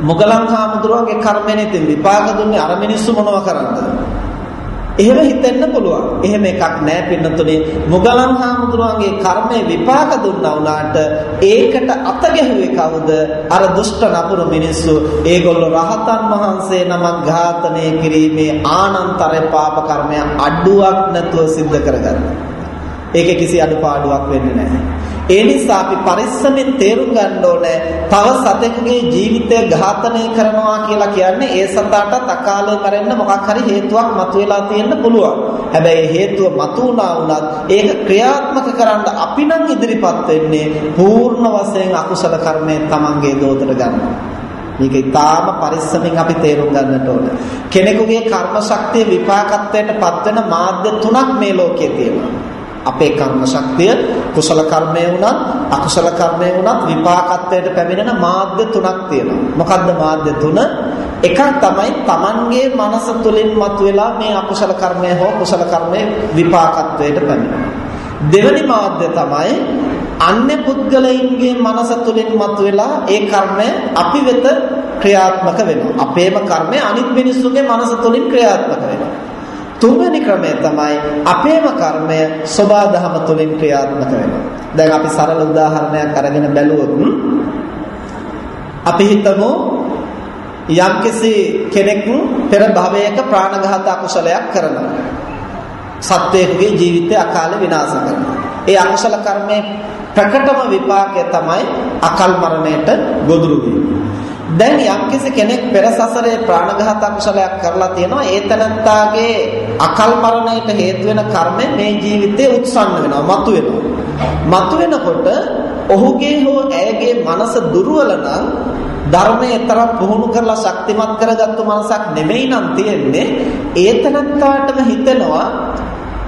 මුගලන් හාමුදුරුවන්ගේ කර්මයෙන් ඉතින් විපාක දුන්නේ අර මිනිස්සු මොනව කරන්නද? එහෙම හිතෙන්න පුළුවන්. එහෙම එකක් නෑ පින්නතුනේ. මුගලන් හාමුදුරුවන්ගේ කර්මයේ විපාක දුන්නා වුණාට ඒකට අත ගැහුවේ කවුද? අර දුෂ්ට නපුරු මිනිස්සු. ඒගොල්ලෝ රහතන් වහන්සේ නමක් ඝාතනය කිරීමේ ආනන්තර පාප කර්මය අඩුවක් නැතුව සිද්ධ කරගත්තා. ඒකේ කිසි අඩුපාඩුවක් වෙන්නේ නැහැ. ඒ නිසා අපි පරිස්සමෙන් තේරුම් ගන්න ඕනේ තව සතෙකුගේ ජීවිතය ඝාතනය කරනවා කියලා කියන්නේ ඒ සතාටත් අකාලේ මැරෙන්න මොකක් හරි හේතුවක් මතුවලා තියෙන්න පුළුවන්. හැබැයි හේතුව මතු වුණා වුණත් ඒක ක්‍රියාත්මක කරන්න අපි නම් ඉදිරිපත් වෙන්නේ පූර්ණ වශයෙන් අකුසල කර්මය තමන්ගේ දෝතට ගන්නවා. මේක ඊටාම පරිස්සමෙන් අපි තේරුම් ගන්නට ඕන. කෙනෙකුගේ කර්ම ශක්තිය විපාකත්වයට පත්වෙන මාධ්‍ය තුනක් මේ ලෝකයේ තියෙනවා. අපේ කර්ම ශක්තිය කුසල කර්මය වුණත් අකුසල කර්මය වුණත් විපාකත්වයට පැමිණෙන මාධ්‍ය තුනක් තියෙනවා. මොකද්ද මාධ්‍ය තුන? එකක් තමයි Tamanගේ මනස තුලින් මතුවලා මේ අකුසල කර්මය හෝ කුසල කර්මය විපාකත්වයට පැමිණෙනවා. දෙවැනි මාධ්‍ය තමයි අන්‍ය පුද්ගලයින්ගේ මනස තුලින් මතුවලා ඒ කර්මය අපි වෙත ක්‍රියාත්මක වෙනවා. අපේම කර්මය අනිත් මිනිස්සුගේ මනස තුලින් ක්‍රියාත්මක වෙනවා. තුන්වෙනි ක්‍රමය තමයි අපේම කර්මය සබා දහම තුළින් ක්‍රියාත්මක වෙනවා. දැන් අපි සරල උදාහරණයක් අරගෙන බැලුවොත් අපි හිතමු යම්කිසි කෙනෙක් පෙර භවයක ප්‍රාණඝාත අකුසලයක් කරනවා. සත්වයේ ජීවිතය අකාලේ විනාශ කරනවා. ඒ අකුසල කර්මයේ ප්‍රකටම විපාකය තමයි අකල් මරණයට ගොදුරු වීම. දැන් යම්කිසි කෙනෙක් පෙර සසරේ ප්‍රාණඝාත අකුසලයක් කරලා තියෙනවා ඒ තනත්තාගේ අකල් මරණයට හේතු වෙන කර්මය මේ ජීවිතේ උත්සන්න වෙනවා මතු වෙනවා. මතු වෙනකොට ඔහුගේ හෝ ඇයගේ මනස දුර්වල නම් ධර්මයේ තරම් පුහුණු කරලා ශක්තිමත් කරගත්තු මනසක් නෙමෙයි නම් තියෙන්නේ ඒ තනත්තාටම හිතෙනවා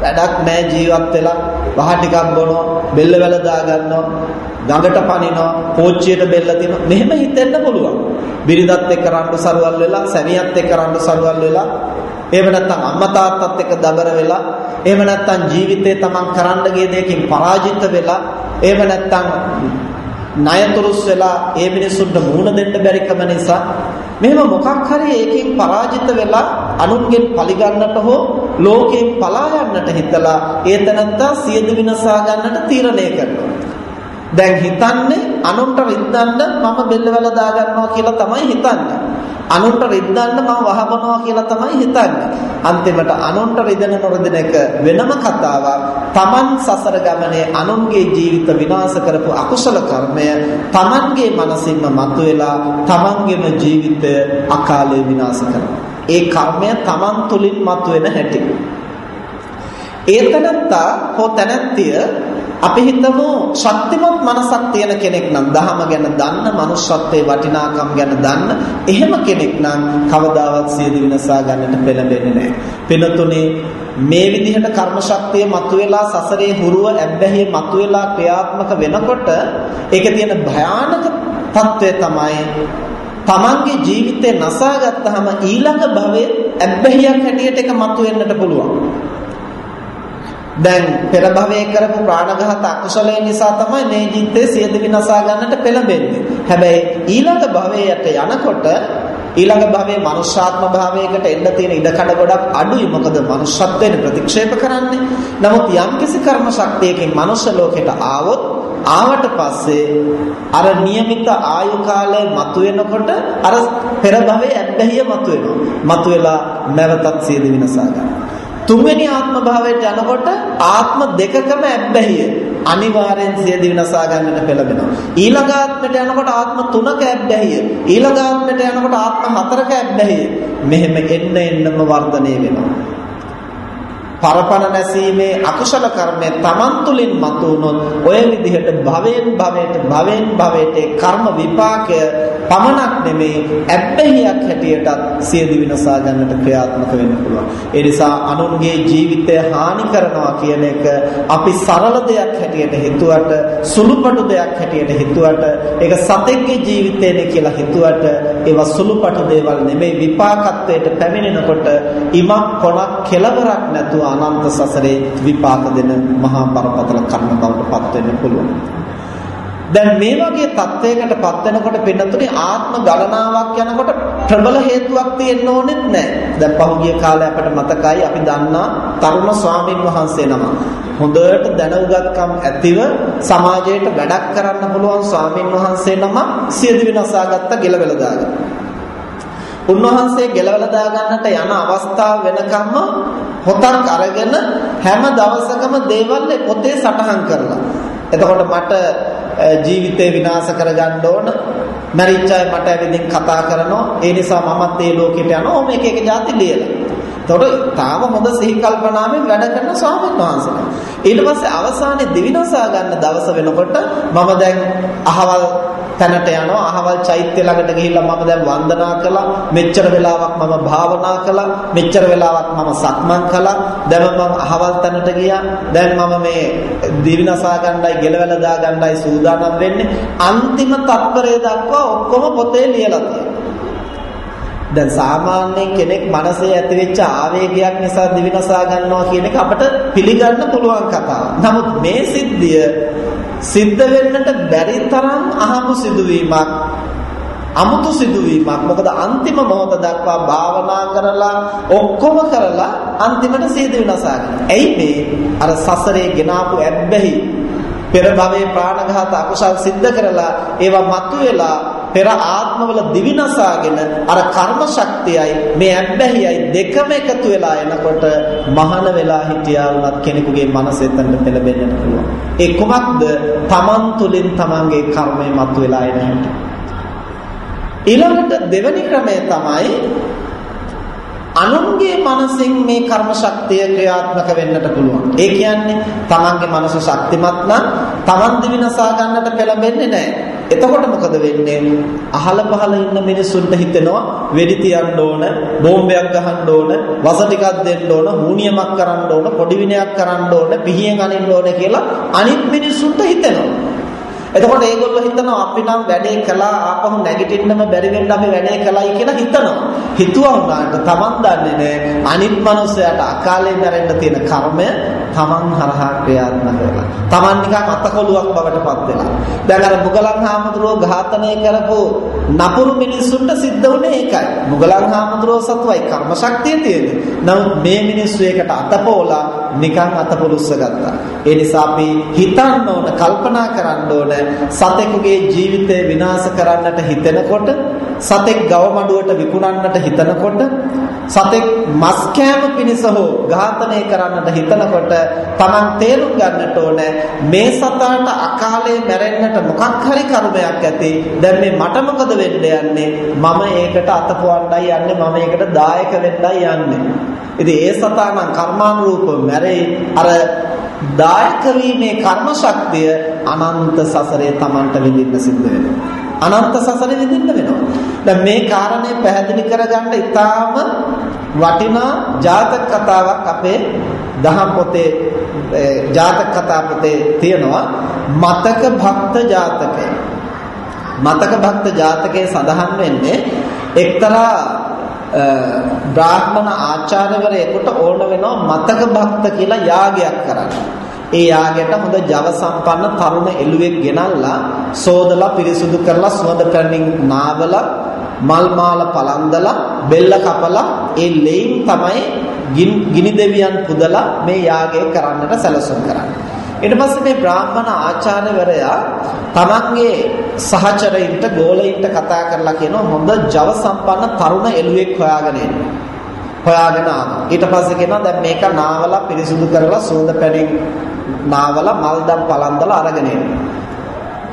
වැඩක් නැහැ ජීවත් වෙලා. වහ ටිකක් බොනවා බෙල්ල වැල දා ගන්නවා ගඟට පනිනවා කෝච්චියට බෙල්ල තියෙනවා මෙහෙම හිතෙන්න පුළුවන්. බිරිඳත් එක්ක රණ්ඩු සරුවල් වෙලා සැමියාත් එක්ක රණ්ඩු සරුවල් වෙලා එහෙම නැත්නම් අම්මා තාත්තත් එක්ක දබර වෙලා එහෙම නැත්නම් ජීවිතේ තමන් කරන්න ගිය දෙයකින් පරාජිත වෙලා එහෙම නැත්නම් ණයතුරුස් වෙලා ඒ මිනිසුන්ට මුහුණ දෙන්න බැරිකම නිසා මෙහෙම මොකක් හරි ඒකෙන් පරාජිත වෙලා අනුන්ගෙන් පරිගන්නට හෝ ලෝකයෙන් පලා යන්නට හිතලා ඒ තනත්තා සියදු විනාශා ගන්නට තීරණය කරනවා දැන් හිතන්නේ අනුන්ට රිද්දන්න මම බෙල්ලවල දා ගන්නවා කියලා තමයි හිතන්නේ. අනුන්ට රිද්දන්න මම වහබනවා කියලා තමයි හිතන්නේ. අන්තිමට අනුන්ට රිදෙන නොරිදෙන එක වෙනම කතාවක්. Taman සසර ගමනේ අනුන්ගේ ජීවිත විනාශ කරපු අකුසල කර්මය Tamanගේ මනසින්ම මතුවෙලා Tamanගේම ජීවිතය අකාලේ විනාශ කරනවා. ඒ කර්මය Taman තුලින් මතුවෙන හැටි. ඒතනත්තා හෝ තනත්තිය අපි හිතමු ශක්තිමත් මනසක් තියෙන කෙනෙක් නම් දහම ගැන දන්න manussත්වයේ වටිනාකම් ගැන දන්න එහෙම කෙනෙක් නම් කවදාවත් සියදි විනසා ගන්නට පෙළඹෙන්නේ නැහැ. පිනතුනේ මේ විදිහට කර්ම ශක්තිය මතුවලා සසරේ හුරුව ඇබ්බැහිය මතුවලා ක්‍රියාත්මක වෙනකොට ඒකේ තියෙන භයානක తත්වය තමයි තමන්ගේ ජීවිතේ නසා ගත්තාම ඊළඟ භවයේ ඇබ්බැහියක් හැටියට ඒක මතුවෙන්නට පුළුවන්. දැන් පෙර භවයේ කරපු ප්‍රාණඝාත අකුසලයෙන් නිසා තමයි මේ ජීවිතේ සියද විනාසා ගන්නට පෙළඹෙන්නේ. හැබැයි ඊළඟ භවයට යනකොට ඊළඟ භවයේ මනුෂ්‍යාත්ම භාවයකට එන්න තියෙන ඉඩකඩ ගොඩක් අඩුයි. මොකද මනුෂ්‍යත්වයෙන් ප්‍රතික්ෂේප කරන්නේ. නමුත් යම්කිසි කර්ම ශක්තියකින් මනුෂ්‍ය ලෝකයට ආවොත් ආවට පස්සේ අර નિયમિત ආයු කාලය මතුවෙනකොට අර පෙර භවයේ ඇබ්බැහිය මතුවෙනවා. මතුවෙලා නැවතත් සියද විනාසා ගන්නවා. තුන්වෙනි ආත්ම භාවයට යනකොට ආත්ම දෙකකම ඇබ්බැහිය අනිවාර්යෙන් සියදි විනාසා ගන්නට පෙළඹෙනවා. ඊළඟ ආත්මයට යනකොට ආත්ම තුනක ඇබ්බැහිය. ඊළඟ ආත්මයට යනකොට ආත්ම හතරක ඇබ්බැහිය. මෙහෙම එන්න එන්නම වර්ධනය වෙනවා. පරපණ නැසීමේ අකුසල කර්මය Taman තුලින් මතුනොත් ඔය විදිහට භවෙන් භවයට භවෙන් භවයට කර්ම විපාකය පමණක් නෙමේ ඇබ්බැහියක් හැටියටත් සියදි විනාසා ගන්නට ක්‍රියාත්මක වෙන්න පුළුවන්. ඒ නිසා අනුන්ගේ ජීවිතය හානි කරනවා කියන එක අපි සරල දෙයක් හැටියට හිතුවට සුළුපටු දෙයක් හැටියට හිතුවට ඒක සතෙක්ගේ ජීවිතේනේ කියලා හිතුවට ඒවා සුළුපටු දේවල් නෙමේ විපාකත්වයට පැමිණෙනකොට ඉමක් කොනක් කෙලවරක් නැතුව අනන්ත සසරේ විපාක දෙන මහා බරපතල කර්ම බවට පත් වෙන්න පුළුවන්. දැන් මේ වගේ තත්වයකට පත් වෙනකොට පින්නතුනේ ආත්ම ගණනාවක් යනකොට ප්‍රබල හේතුවක් තියෙන්න ඕනෙත් නැහැ. දැන් පහුගිය කාලේ අපිට මතකයි අපි දන්නා තරුණ ස්වාමින් වහන්සේ නම. හොඳට දැනුගත්කම් ඇතිව සමාජයට වැඩක් කරන්න පුළුවන් ස්වාමින් වහන්සේ නම සියදි විනාසාගත්ත ගෙලවල දාගත්තා. උන්වහන්සේ ගෙලවල දාගන්නට යන අවස්ථාව වෙනකම්ම පොතක් අරගෙන හැම දවසකම දේවල් පොතේ සටහන් කරලා. එතකොට මට ජීවිතේ විනාශ කරගන්න ඕන. මරිච්ච අය මට ඇවිදින් කතා කරනවා. ඒ නිසා මමත් ඒ ලෝකෙට යනවා. ඔහොම එක එක જાති ලියලා. එතකොට තාම හොඳ සිහි කල්පනාවෙන් වැඩ කරන ස්වාමීන් වහන්සේලා. ඊට පස්සේ අවසානයේ දිවිනසා ගන්න දවස වෙනකොට මම දැන් අහවල් තැනට යනවා. අහවල් චෛත්‍ය ළඟට ගිහිල්ලා මම දැන් වන්දනා කළා. මෙච්චර වෙලාවක් මම භාවනා කළා. මෙච්චර වෙලාවක් මම සක්මන් කළා. දැන් මම අහවල් තැනට ගියා. දැන් මම මේ දිවිනසා ගන්නයි ගෙලවල දා ගන්නයි සූදානම් වෙන්නේ. අන්තිම තත්පරය දක්වා ඔක්කොම පොතේ ලියලා තියෙනවා. දැන් සාමාන්‍යයෙන් කෙනෙක් මනසේ ඇතිවෙච්ච ආවේගයක් නිසා දිවිනසා ගන්නවා කියන එක අපිට පිළිගන්න පුළුවන් කතාවක්. නමුත් මේ සිද්ධිය සිද්ධ වෙන්නට බැරි තරම් අහඹු සිදුවීමක්. අමුතු සිදුවීමක්. මොකද අන්තිම මොහොත දක්වා භාවනා කරලා ඔක්කොම කරලා අන්තිමට සියද විනාසා ඇයි මේ අර සසරේ ගෙනාපු ඇබ්බැහි පෙර භවයේ ප්‍රාණඝාත අකුසල් සිද්ධ කරලා ඒවා මතුවෙලා පෙර ආත්මවල දිවිනසාගෙන අර කර්ම ශක්තියයි මේ අබ්බැහියයි දෙකම එකතු වෙලා එනකොට මහාන වෙලා හිටියා වුණත් කෙනෙකුගේ මනස එතනට පෙළඹෙන්නට පුළුවන්. ඒ කුමක්ද? Taman තුලින් Tamanගේ කර්මය මතුවලා එන හැටි. ඊළඟට දෙවෙනි ක්‍රමය තමයි අනුන්ගේ මනසෙන් මේ කර්ම ශක්තිය ක්‍රියාත්මක වෙන්නට පුළුවන්. ඒ කියන්නේ තමන්ගේ මනස ශක්තිමත් නම් තමන් දිවිනසා ගන්නට පෙළඹෙන්නේ නැහැ. එතකොට මොකද වෙන්නේ? අහල පහල ඉන්න මිනිස්සුන්ට හිතෙනවා වෙඩි තියන්න ඕන, බෝම්බයක් ගහන්න ඕන, වස ටිකක් දෙන්න ඕන, හුනියමක් කරන්න ඕන, පොඩි විනයක් කරන්න ඕන, පිහියෙන් අනින්න ඕන කියලා අනිත් මිනිස්සුන්ට හිතෙනවා. එතකොට ඒගොල්ලෝ හිතනවා අපි නම් වැඩේ කළා ආපහු නැගිටින්නම බැරි වෙන්න අපි වැඩේ කළයි කියලා හිතනවා. හිතුවා වුණාට Taman දන්නේ නැහැ අනිත් මනුස්සයාට අකාලේ මැරෙන්න තියෙන කර්මය තමන් හරහා ක්‍රියාත්මක වෙලා. තමන් නිකන් අතකොළුවක් බවට පත් වෙලා. දැන් අර මුගලන් හාමුදුරුවෝ ඝාතනය කරපු නපුරු මිනිස්සුන්ට සිද්ධ වුණේ ඒකයි. මුගලන් හාමුදුරුවෝ සතුවයි කර්ම ශක්තිය තියෙන්නේ. නමුත් මේ මිනිස්සු ඒකට අතපෝලා නිකන් අතපොරුස්ස ගත්තා. ඒ නිසා අපි හිතන්න ඕන, කල්පනා කරන්න ඕන සතෙකුගේ ජීවිතය විනාශ කරන්නට හිතෙනකොට, සතෙක් ගව මඩුවට විකුණන්නට හිතනකොට, සතෙක් මස් කෑම පිණිස හෝ ඝාතනය කරන්නට හිතනකොට Taman තේරුම් ගන්නට ඕන මේ සතාට අකාලේ මැරෙන්නට මොකක් හරි කර්මයක් ඇති. දැන් මේ මට මොකද වෙන්න යන්නේ? මම ඒකට අතපොවන්නයි යන්නේ, මම ඒකට දායක වෙන්නයි යන්නේ. ඉතින් ඒ සතා නම් කර්මානුරූපව මැරෙයි. අර දායක වීමේ කර්ම ශක්තිය අනන්ත සසරේ Tamanට විඳින්න සිද්ධ වෙනවා. අනන්ත සසරේ විඳින්න වෙනවා. දැන් මේ කාරණේ පැහැදිලි කරගන්න ඉතාම වටිනා ජාතක කතාවක් අපේ දහම් පොතේ ජාතක කතා පොතේ තියෙනවා මතක භක්ත ජාතකය. මතක භක්ත ජාතකයේ සඳහන් වෙන්නේ එක්තරා බ්‍රාහ්මණ ආචාර්යවරයෙකුට ඕන වෙනවා මතක භක්ත කියලා යාගයක් කරන්න. ඒ යාගයට හොඳ ජව සම්පන්න තරුණ එළුවෙක් ගෙනල්ලා සෝදලා පිරිසුදු කරලා සුවඳ පැනින් නාවලා මල් මාල පලන්දලා බෙල්ල කපලා ඒ ලෙයින් තමයි ගිනි දෙවියන් පුදලා මේ යාගය කරන්නට සැලසුම් කරන්නේ. ඊට පස්සේ මේ බ්‍රාහ්මණ ආචාර්යවරයා තමන්ගේ සහචරයින්ට ගෝලයින්ට කතා කරලා කියනවා හොඳ ජව සම්පන්න තරුණ එළුවෙක් හොයාගෙන එන්න. හොයාගෙන ආවා. ඊට පස්සේ කියනවා දැන් මේක නාවලා පිරිසුදු කරලා සුවඳ පැනින් නාවලා මල්දම් පලන්දලා අරගෙන එන්න.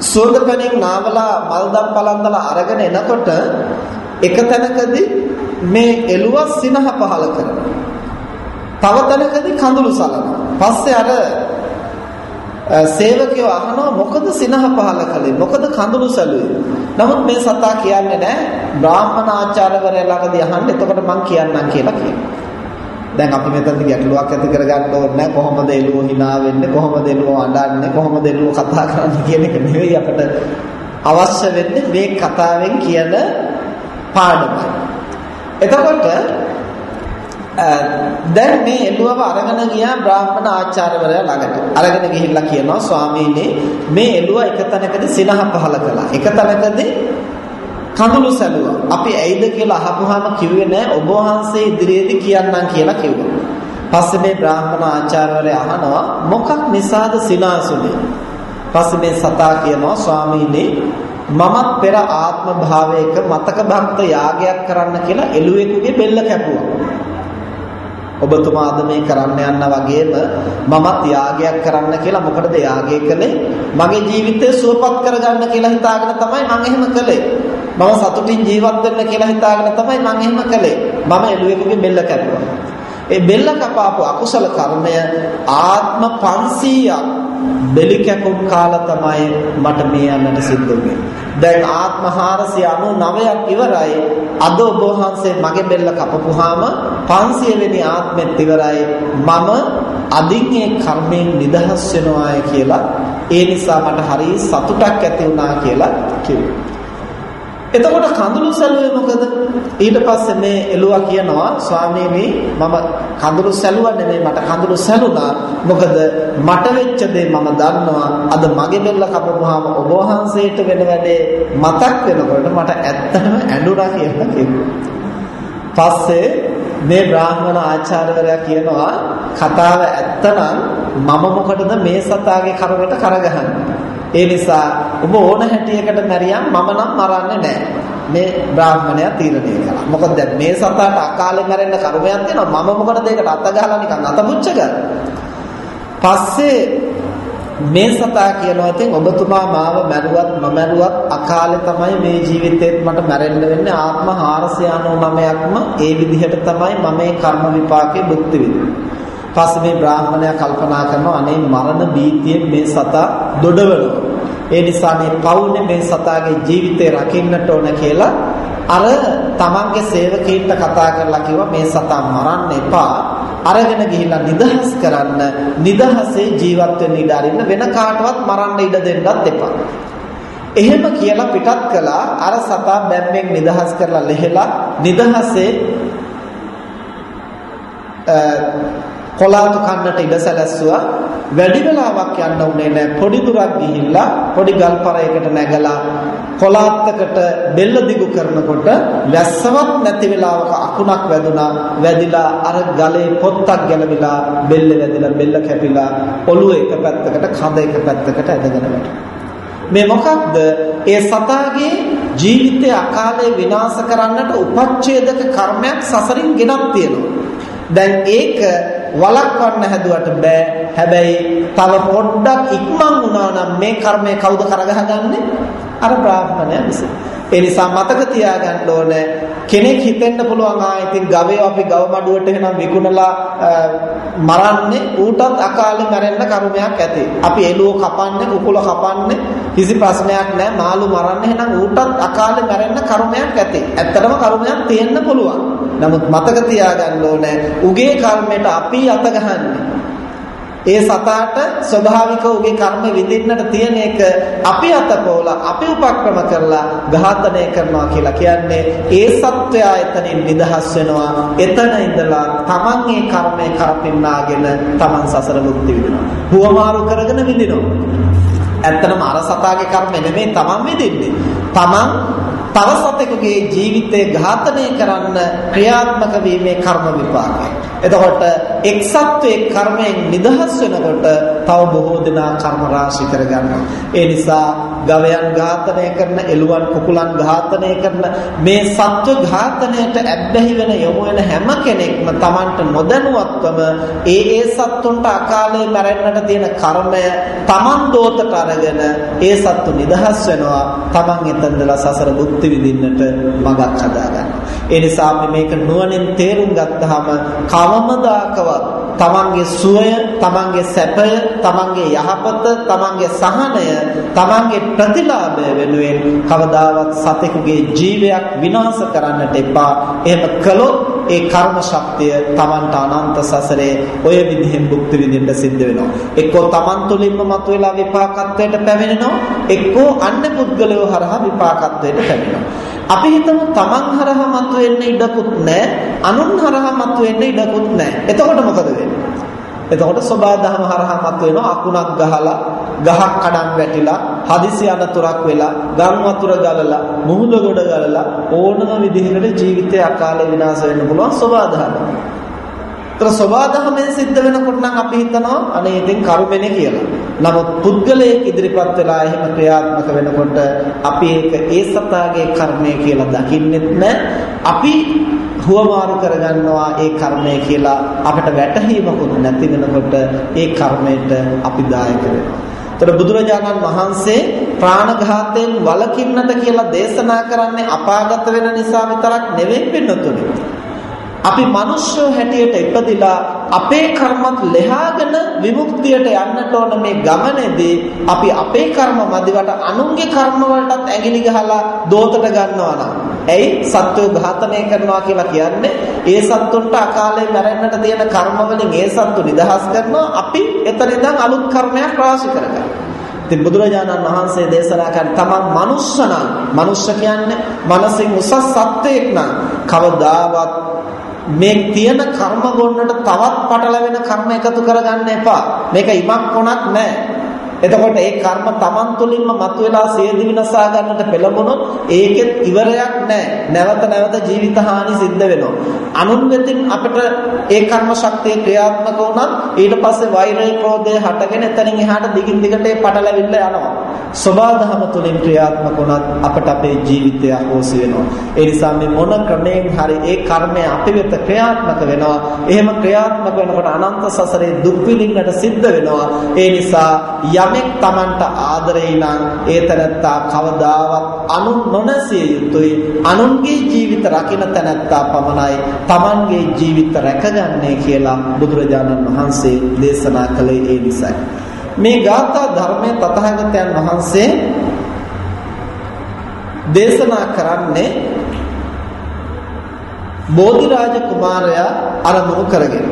සුවඳ පැනින් නාවලා මල්දම් පලන්දලා අරගෙන එනකොට එක තැනකදී මේ එළුව සිනහ පහල කරනවා. තව තැනකදී කඳුළු සලනවා. පස්සේ අර සේවකයෝ අහනවා මොකද සිනහ පහල කළේ මොකද කඳුළු සැලුවේ නමුත් මේ සතා කියන්නේ නැහැ බ්‍රාහ්මණ ආචාර්යවරයා ළඟදී අහන්න එතකොට මං කියන්නම් කියලා කියනවා දැන් අපි මෙතනදී ගැටලුවක් ඇති කරගන්න ඕනේ කොහොමද එළුව hina වෙන්නේ කොහොමද එළුව අඬන්නේ කොහොමද එළුව කතා කරන්නේ කියන එක නෙවෙයි අපිට අවශ්‍ය වෙන්නේ මේ කතාවෙන් කියන පාඩම. එතකොට දැන් මේ එළුවව අරගෙන ගියා බ්‍රාහ්මණ ආචාර්යවරයා ළඟට. අරගෙන ගිහිල්ලා කියනවා ස්වාමීනි මේ එළුව එක තැනකදී සිනහ පහල කළා. එක තැනකදී කඳුළු සැලුවා. අපි ඇයිද කියලා අහපුවාම කිව්වේ නෑ ඔබ වහන්සේ ඉදිරියේදී කියන්නම් කියලා කිව්වා. පස්සේ මේ බ්‍රාහ්මණ ආචාර්යවරයා අහනවා මොකක් නිසාද සිනාසුනේ? පස්සේ මේ සතා කියනවා ස්වාමීනි මමත් පෙර ආත්ම භාවයක මතක භක්ත යාගයක් කරන්න කියලා එළුවෙකුගේ බෙල්ල කැපුවා. ඔබතුමාද මේ කරන්න යන්න වගේම මමත් යාගයක් කරන්න කියලා මොකටද යාගය කළේ මගේ ජීවිතය සුවපත් කරගන්න කියලා හිතාගෙන තමයි මම එහෙම කළේ මම සතුටින් ජීවත් වෙන්න කියලා හිතාගෙන තමයි මම එහෙම කළේ මම එළුවෙකුගේ බෙල්ල කැපුවා ඒ බෙල්ල කපාපු අකුසල කර්මය ආත්ම 500ක් බෙලි කැකුම් කාලා තමයි මට මේ යන්නට සිද්ධ වුනේ. දැන් ආත්ම 499ක් ඉවරයි. අද ඔබ වහන්සේ මගේ බෙල්ල කපපුවාම 500 වෙනි ආත්මෙත් ඉවරයි. මම අදින් ඒ කර්මයෙන් නිදහස් වෙනවාය කියලා ඒ නිසා මට හරි සතුටක් ඇති වුණා කියලා කිව්වා. එතකොට කඳුළු සැලුවේ මොකද? ඊට පස්සේ මේ එළුවා කියනවා ස්වාමීනි මම කඳුළු සැලුවා නෙමෙයි මට කඳුළු සැලුණා. මොකද මට වෙච්ච දේ මම දන්නවා. අද මගේ බෙල්ල කපපුවාම ඔබ වහන්සේට වෙන වැඩේ මතක් වෙනකොට මට ඇත්තටම ඇඬුණා කියලා කිව්වා. පස්සේ මේ බ්‍රාහ්මණ ආචාර්යවරයා කියනවා කතාව ඇත්තනම් මම මොකටද මේ සතාගේ කරකට කරගහන්නේ ඒ නිසා ඔබ ඕන හැටියකට මැරියම් මම නම් මරන්නේ නැහැ. මේ බ්‍රාහ්මණයා තීරණය කළා. මොකද දැන් මේ සතාට අකාලේ මැරෙන්න කර්මයක් තියෙනවා. මම මොකටද ඒකට අත ගහලා නිකන් අත පුච්ච ගන්න. පස්සේ මේ සතා කියනවා ඉතින් ඔබතුමා මාව මැරුවත් නොමැරුවත් අකාලේ තමයි මේ ජීවිතේත් මට මැරෙන්න වෙන්නේ ආත්ම 499ක්ම ඒ විදිහට තමයි මම මේ කර්ම විපාකේ භුක්ති විඳින්නේ. පස්සේ මේ බ්‍රාහ්මණයා කල්පනා කරනවා අනේ මරණ බීතියෙන් මේ සතා දොඩවනවා. ඒ නිසා මේ පවුනේ මේ සතාගේ ජීවිතය රකින්නට ඕන කියලා අර තමන්ගේ සේවකීන්ට කතා කරලා කිව්වා මේ සතා මරන්න එපා. අරගෙන ගිහිල්ලා නිදහස් කරන්න නිදහසේ ජීවත් වෙන්න ඉඩ අරින්න වෙන කාටවත් මරන්න ඉඩ දෙන්නත් එපා. එහෙම කියලා පිටත් කළා අර සතා බැම්මෙන් නිදහස් කරලා ලෙහෙලා නිදහසේ කොලාතු කන්නට ඉඩ සැලැස්සුවා වැඩි වෙලාවක් යන්න උනේ නැහැ. පොඩි දුරක් ගිහිල්ලා පොඩි ගල්පරයකට නැගලා කොලාත්තකට බෙල්ල දිගු කරනකොට වැස්සවත් නැති වෙලාවක අකුණක් වැදුනා. වැදිලා අර ගලේ පොත්තක් ගැලවිලා බෙල්ල වැදිලා බෙල්ල කැපිලා ඔළුව එක පැත්තකට කඳ එක පැත්තකට ඇදගෙන මේ මොකක්ද? ඒ සතාගේ ජීවිතය අකාලේ විනාශ කරන්නට උපච්ඡේදක කර්මයක් සසරින් ගෙනත් තියෙනවා. දැන් ඒක වළක්වන්න හැදුවට බෑ. හැබැයි තව පොඩ්ඩක් ඉක්මන් වුණා නම් මේ කර්මය කවුද කරගහගන්නේ? අර බ්‍රාහ්මණයා විසින්. ඒ නිසා මතක තියාගන්න ඕනේ කෙනෙක් හිතෙන්න පුළුවන් ආ ඉතින් ගවයෝ අපි ගව මඩුවට එහෙනම් විකුණලා මරන්නේ ඌටත් අකාලේ මැරෙන්න කර්මයක් ඇති. අපි එළුව කපන්නේ කුකුල කපන්නේ කිසි ප්‍රශ්නයක් නැහැ. මාළු මරන්නේ එහෙනම් ඌටත් අකාලේ මැරෙන්න කර්මයක් ඇති. ඇත්තටම කර්මයක් තියෙන්න පුළුවන්. නමුත් මතක තියාගන්න ඕනේ උගේ කර්මයට අපි අත ගහන්නේ ඒ සතාට ස්වභාවික උගේ කර්ම විඳින්නට තියෙන එක අපි අතපෝලා අපි උපක්‍රම කරලා ඝාතනය කරනවා කියලා කියන්නේ ඒ සත්වයා එතනින් නිදහස් වෙනවා. එතන ඉඳලා තමන් ඒ කර්මය කරපින්නාගෙන තමන් සසර මුක්ති විඳිනවා. හුවමාරු කරගෙන විඳිනවා. ඇත්තටම අර සතාගේ කර්ම නෙමෙයි තමන් විඳින්නේ. තමන් තව සතෙකුගේ ජීවිතය ඝාතනය කරන්න ක්‍රියාත්මක වීමේ කර්ම විපාකය. එතකොට එක්සත්වයේ කර්මයෙන් නිදහස් වෙනකොට තව බොහෝ දෙනා කර්ම රාශි කරගන්නවා. ඒ නිසා ගවයන් ඝාතනය කරන, එළුවන් කුකුලන් ඝාතනය කරන මේ සත්ව ඝාතනයට ඇබ්බැහි වෙන යොමු වෙන හැම කෙනෙක්ම Tamanට නොදැනුවත්වම ඒ ඒ සත්තුන්ට අකාලේ මැරෙන්නට තියෙන කර්මය Taman දෝතට අරගෙන ඒ සත්තු නිදහස් වෙනවා. Taman එතනදලා සසර භුක්ති විඳින්නට මඟක් හදා ගන්නවා. ඒ නිසා අපි මේක නුවණින් තේරුම් ගත්තාම කවමදාකවත් තමන්ගේ සුවය, තමන්ගේ සැපය, තමන්ගේ යහපත, තමන්ගේ සහනය, තමන්ගේ ප්‍රතිලාභය වෙනුවෙන් කවදාවත් සතෙකුගේ ජීවයක් විනාශ කරන්නට එපා. එහෙම කළොත් ඒ කර්ම ශක්තිය තමන්ට අනන්ත සසරේ ඔය විදිහෙන් භුක්ති විඳින්න සිද්ධ වෙනවා. එක්කෝ තමන් තුළින්ම මතුවලා විපාකත්වයට පැමිණෙනවා, එක්කෝ අන්‍ය පුද්ගලයෝ හරහා විපාකත්වයට පැමිණෙනවා. අපි හිතමු තමන් හරහා මතුවෙන්න ඉඩකුත් නැහැ, අනුන් හරහා මතුවෙන්න ඉඩකුත් නැහැ. එතකොට මොකද වෙන්නේ? එතකොට සබාධම හරහා මතුවෙනවා අකුණක් ගහලා ගහක් කඩන් වැටිලා හදිසි අනතුරක් වෙලා ගම් වතුර ගලලා මුහුද ගොඩ ගලලා ඕනම විදිහකට ජීවිතය අකාලේ විනාශ වෙන්න පුළුවන් සබාධම. ඒතර සබාධමෙන් සිද්ධ වෙනකොට නම් අපි හිතනවා අනේ ඉතින් කර්මෙනේ කියලා. නමුත් පුද්ගලයෙක් ඉදිරිපත් වෙලා එහෙම ක්‍රියාත්මක වෙනකොට අපි ඒක ඒ සතාගේ කර්මය කියලා දකින්නෙත් නැහැ. අපි හුවමාරු කරගන්නවා ඒ කර්මය කියලා අපිට වැටහීමකුත් නැති වෙනකොට ඒ කර්මයට අපි දායක වෙනවා. ඒතර බුදුරජාණන් වහන්සේ ප්‍රාණඝාතයෙන් වළකින්නට කියලා දේශනා කරන්නේ අපාගත වෙන නිසා විතරක් නෙවෙයි පින්නතුනේ. අපි මිනිස්සු හැටියට ඉපදිලා අපේ කර්මත් ලෙහාගෙන විමුක්තියට යන්නට ඕන මේ ගමනේදී අපි අපේ කර්ම මදිවට අනුන්ගේ කර්ම වලටත් ඇඟිලි ගහලා දෝතට ගන්නවා නම් ඇයි සත්වෝ ඝාතනය කරනවා කියලා කියන්නේ? ඒ සත්තුන්ට අකාලේ මැරෙන්නට තියෙන කර්ම වලින් ඒ සත්තු නිදහස් කරනවා. අපි එතන ඉඳන් අලුත් කර්මයක් රාශි කරගන්නවා ඉතින් බුදුරජාණන් වහන්සේ දේශනා කරන තමන් මනුෂ්‍ය නම් මනුෂ්‍ය කියන්නේ මනසින් උසස් සත්වයක් නම් කවදාවත් මේ තියෙන කර්ම ගොන්නට තවත් පටලවෙන කර්ම එකතු කරගන්න එපා. මේක ඉමක් කොනක් නැහැ. එතකොට ඒ කර්ම Taman තුලින්ම මතුවලා සියදි විනාසා ගන්නට පෙළඹුණොත් ඒකෙත් ඉවරයක් නැහැ. නැවත නැවත ජීවිත හානි සිද්ධ වෙනවා. අනුන් වෙතින් අපිට ඒ කර්ම ශක්තිය ක්‍රියාත්මක වුණත් ඊට පස්සේ වෛරය ක්‍රෝධය හටගෙන එතනින් එහාට දිගින් දිගට ඒ පටලැවිල්ල යනවා. සබාධම තුලින් ක්‍රියාත්මක වුණත් අපට අපේ ජීවිතය අහෝසි වෙනවා. ඒ නිසා මේ මොන ක්‍රමයෙන් හරි ඒ කර්මය අපි වෙත ක්‍රියාත්මක වෙනවා. එහෙම ක්‍රියාත්මක වෙනකොට අනන්ත සසරේ දුක් විඳින්නට සිද්ධ වෙනවා. ඒ නිසා යමෙක් Tamanට ආදරේ නම් ඒ තැනත්තා කවදාවත් අනුන් නොනැසිය යුතුයි අනුන්ගේ ජීවිත රකින්න තැනත්තා පමණයි Tamanගේ ජීවිත රැකගන්නේ කියලා බුදුරජාණන් වහන්සේ දේශනා කළේ ඒ නිසයි මේ ගාථා ධර්මයේ තථාගතයන් වහන්සේ දේශනා කරන්නේ බෝධිරාජ කුමාරයා අරමුණු කරගෙන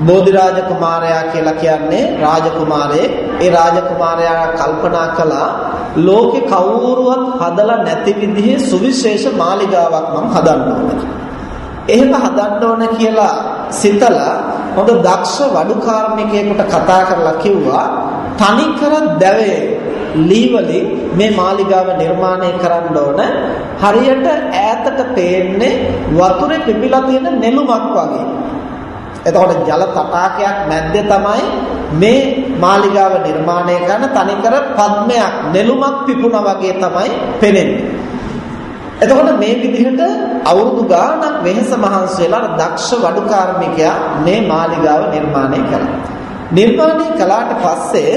බෝධිරාජ කුමාරයා කියලා කියන්නේ රාජකුමාරයෙක්. ඒ රාජකුමාරයා කල්පනා කළා ලෝකේ කවුරුවත් හදලා නැති විදිහේ සුවිශේෂ මාලිගාවක් මම හදන්න ඕනේ. එහෙම හදන්න ඕන කියලා සිතලා හොඳ දක්ෂ වඩු කාර්මිකයෙකුට කතා කරලා කිව්වා තනිකර දැවේ ලීවලින් මේ මාලිගාව නිර්මාණය කරන්න ඕන හරියට ඈතට පේන්නේ වතුරේ පිපිලා තියෙන නෙළුමක් වගේ. එතකොට ජල තටාකයක් මැද්දේ තමයි මේ මාලිගාව නිර්මාණය කරන තනිකර පද්මයක් නෙළුමක් පිපුණා වගේ තමයි පෙනෙන්නේ. එතකොට මේ විදිහට අවුරුදු ගාණක් වෙහෙස මහන්සි වෙලා දක්ෂ වඩු කාර්මිකයා මේ මාලිගාව නිර්මාණය කළා. නිර්මාණය කළාට පස්සේ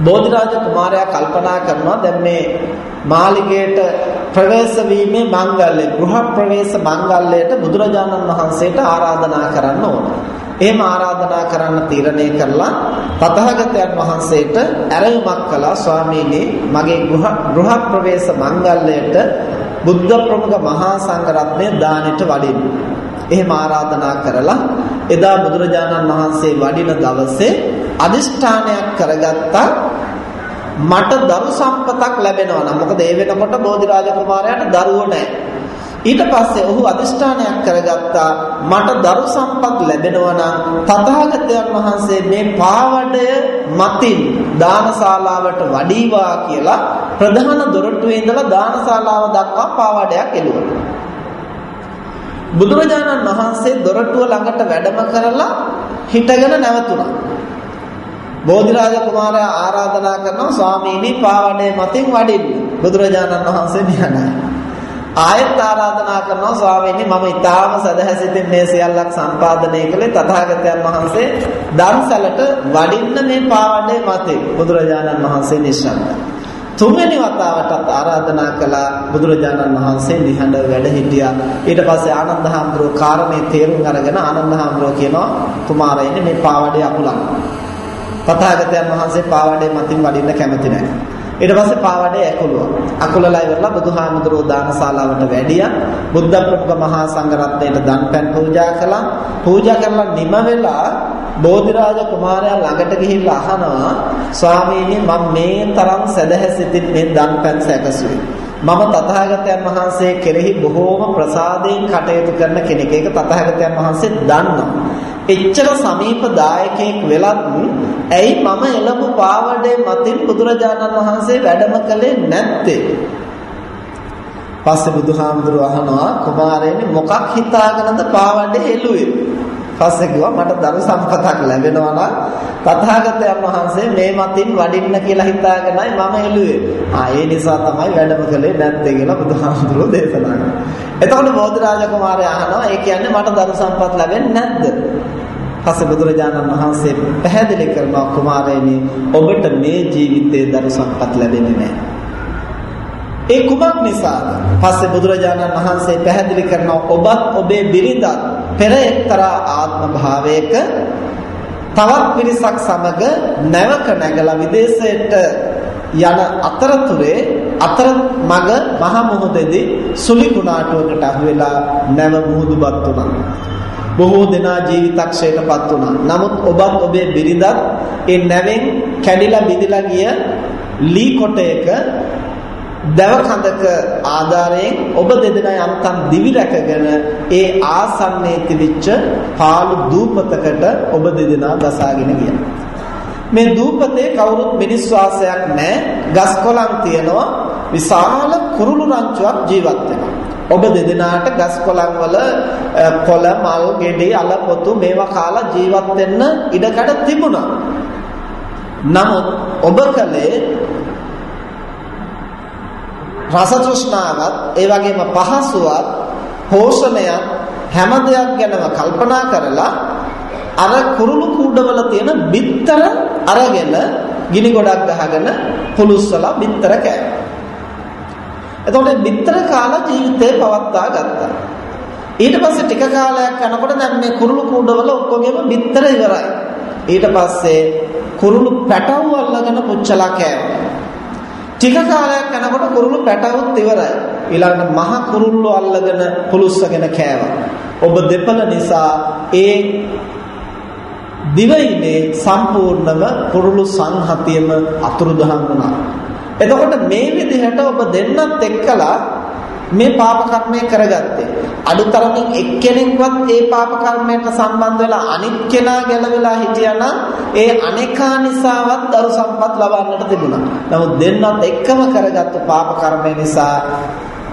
බෝධිරාජ කුමාරයා කල්පනා කරනවා දැන් මේ මාලිගයට ප්‍රවේශ වීමේ මංගල්‍ය ගෘහ ප්‍රවේශ මංගල්‍යයට බුදුරජාණන් වහන්සේට ආරාධනා කරන්න ඕන. එහෙම ආරාධනා කරන්න තීරණය කළා තථාගතයන් වහන්සේට ඇරයුමක් කළා ස්වාමීනි මගේ ගෘහ ගෘහ ප්‍රවේශ මංගල්‍යයට බුද්ධ ප්‍රමුඛ මහා සංඝරත්නය දානෙට වඩින්න. එහෙම ආරාධනා කරලා එදා බුදුරජාණන් වහන්සේ වඩින දවසේ අදිෂ්ඨානයක් කරගත්තා මට දරු සම්පතක් ලැබෙනවා නම් මොකද ඒ වෙනකොට බෝධිරාජ කුමාරයාට දරුවෝ නැහැ. ඊට පස්සේ ඔහු අදිෂ්ඨානයක් කරගත්තා මට දරු සම්පත් ලැබෙනවා නම් තථාගතයන් වහන්සේ මේ පාවඩය මතින් දානශාලාවට වඩීවා කියලා ප්‍රධාන දොරටුවේ ඉඳලා දානශාලාව දක්වා පාවඩයක් එළුවා. බුදුරජාණන් වහන්සේ දොරටුව ළඟට වැඩම කරලා හිටගෙන නැවතුණා. බෝධිරාජ කුමාරයා ආරාධනා කරනවා ස්වාමීනි පාවඩේ මතින් වඩින්න. බුදුරජාණන් වහන්සේ නිහඬයි. ආයත් ආරාධනා කරනවා ස්වාමීනි මම ඊටාම සදහැසිතින් මේ සියල්ලක් සම්පාදනය කළේ තථාගතයන් වහන්සේ ධම්සලට වඩින්න මේ පාවඩේ මතින්. බුදුරජාණන් වහන්සේ නිශ්ශබ්දයි. තුන්වෙනි වතාවටත් ආරාධනා කළා බුදුරජාණන් වහන්සේ නිහඬ වැඩ හිටියා. ඊට පස්සේ ආනන්ද හාමුදුරුවෝ කාරණේ තේරුම් අරගෙන ආනන්ද හාමුදුරුවෝ කියනවා කුමාරයනි මේ පාවඩේ අකුලන්න තථාගතයන් වහන්සේ පාවඩේ මතින් වඩින්න කැමති නැහැ. ඊට පස්සේ පාවඩේ ඇකුලුවා. අකුලලා ඉවරලා බුදුහාමුදුරුවෝ දානශාලාවට වැඩියා. බුද්ධ ප්‍රමුඛ මහා සංඝරත්නයට දන්පැන් පූජා කළා. පූජා කරලා නිම වෙලා බෝධිරාජ කුමාරයා ළඟට ගිහිල්ලා අහනවා ස්වාමීනි මම මේ තරම් සදහැසිතින් මේ දන්පැන් සැකසුවේ. මම තථාගතයන් වහන්සේ කෙරෙහි බොහෝම ප්‍රසාදයෙන් කටයුතු කරන කෙනෙක්. ඒක තථාගතයන් වහන්සේ දන්නවා. එච්චර සමීප දායකයෙක් වෙලත් ඇයි මම එළඹු පාවඩේ මතින් බුදුරජාණන් වහන්සේ වැඩම කළේ නැත්තේ? පස්සේ බුදුහාමුදුරුව අහනවා කුමාරයනි මොකක් හිතාගෙනද පාවඩේ එළුවේ? පස්සේ කිව්වා මට දරු සම්පතක් ලැබෙනවා නම් තථාගතයන් වහන්සේ මේ මතින් වඩින්න කියලා හිතාගෙනයි මම එළුවේ. ආ ඒ නිසා තමයි වැඩම කළේ නැත්තේ කියලා බුදුහාමුදුරුවෝ දේශනා කළා. එතකොට බෝධිරාජ කුමාරයා අහනවා ඒ කියන්නේ මට දරු සම්පත් ලැබෙන්නේ නැද්ද? පස්සේ බුදුරජාණන් වහන්සේ පැහැදිලි කරනවා කුමාරයනි ඔබට මේ ජීවිතේ දරු සම්පත් ලැබෙන්නේ නැහැ. ඒ කුමක් නිසාද? පස්සේ බුදුරජාණන් වහන්සේ පැහැදිලි කරනවා ඔබත් ඔබේ බිරිඳත් පෙර එක්තරා ආත්ම භාවයක තවත් පිරිසක් සමග නැවක නැගලා විදේශයට යන අතරතුරේ අතර මග මහ මුහුදේදී සුලි කුණාටුවකට අහු වෙලා නැව මුහුදුපත් වුණා. බොහෝ දෙනා ජීවිතක්ෂයටපත් වුණා. නමුත් ඔබත් ඔබේ බිරිඳත් ඒ නැවෙන් කැඩිලා බිඳිලා ගිය ලී කොටයක දැව කඳක ආධාරයෙන් ඔබ දෙදෙනා යම්තම් දිවි රැකගෙන ඒ ආසන්නයේ තිබිච්ච පාළු දූපතකට ඔබ දෙදෙනා ගසාගෙන ගියා. මේ දූපතේ කවුරුත් මිනිස් වාසයක් නැහැ. ගස් කොළන් තියෙනවා. විශාල කුරුළු රංචුවක් ජීවත් වෙනවා. ඔබ දෙදෙනාට ගස් කොළන් වල කොළ මල් ගෙඩි අල පොතු මේවා කාලා ජීවත් වෙන්න ඉඩකඩ තිබුණා. නමුත් ඔබ කලේ රස තෘෂ්ණාවත් ඒ වගේම පහසුවත් පෝෂණයත් හැම දෙයක් ගැනම කල්පනා කරලා අර කුරුළු කූඩවල තියෙන බිත්තර අරගෙන ගිනි ගොඩක් ගහගෙන පුලුස්සලා බිත්තර කෑවා. එතකොට බිත්තර කාලා ජීවිතේ පවත්වා ගත්තා. ඊට පස්සේ ටික කාලයක් යනකොට දැන් මේ කුරුළු කූඩවල ඔක්කොගෙම බිත්තර ඉවරයි. ඊට පස්සේ කුරුළු පැටවු අල්ලගෙන පුච්චලා කෑවා. ටික කාලයක් යනකොට කුරුළු පැටවුත් ඉවරයි. ඊළඟට මහ කුරුල්ලෝ අල්ලගෙන පුලුස්සගෙන කෑවා. ඔබ දෙපළ නිසා ඒ දිවයිනේ සම්පූර්ණම කුරුළු සංහතියම අතුරුදහන් වුණා. එතකොට මේ විදිහට ඔබ දෙන්නත් එක්කලා මේ පාප කර්මය කරගත්තේ. අඩුතරමින් එක්කෙනෙක්වත් ඒ පාප කර්මයට සම්බන්ධ වෙලා අනිත් කෙනා ගැලවිලා හිටියනම් ඒ අනේකා නිසාවත් දරු සම්පත් ලබන්නට තිබුණා. නමුත් දෙන්නත් එක්කම කරගත්තු පාප කර්මය නිසා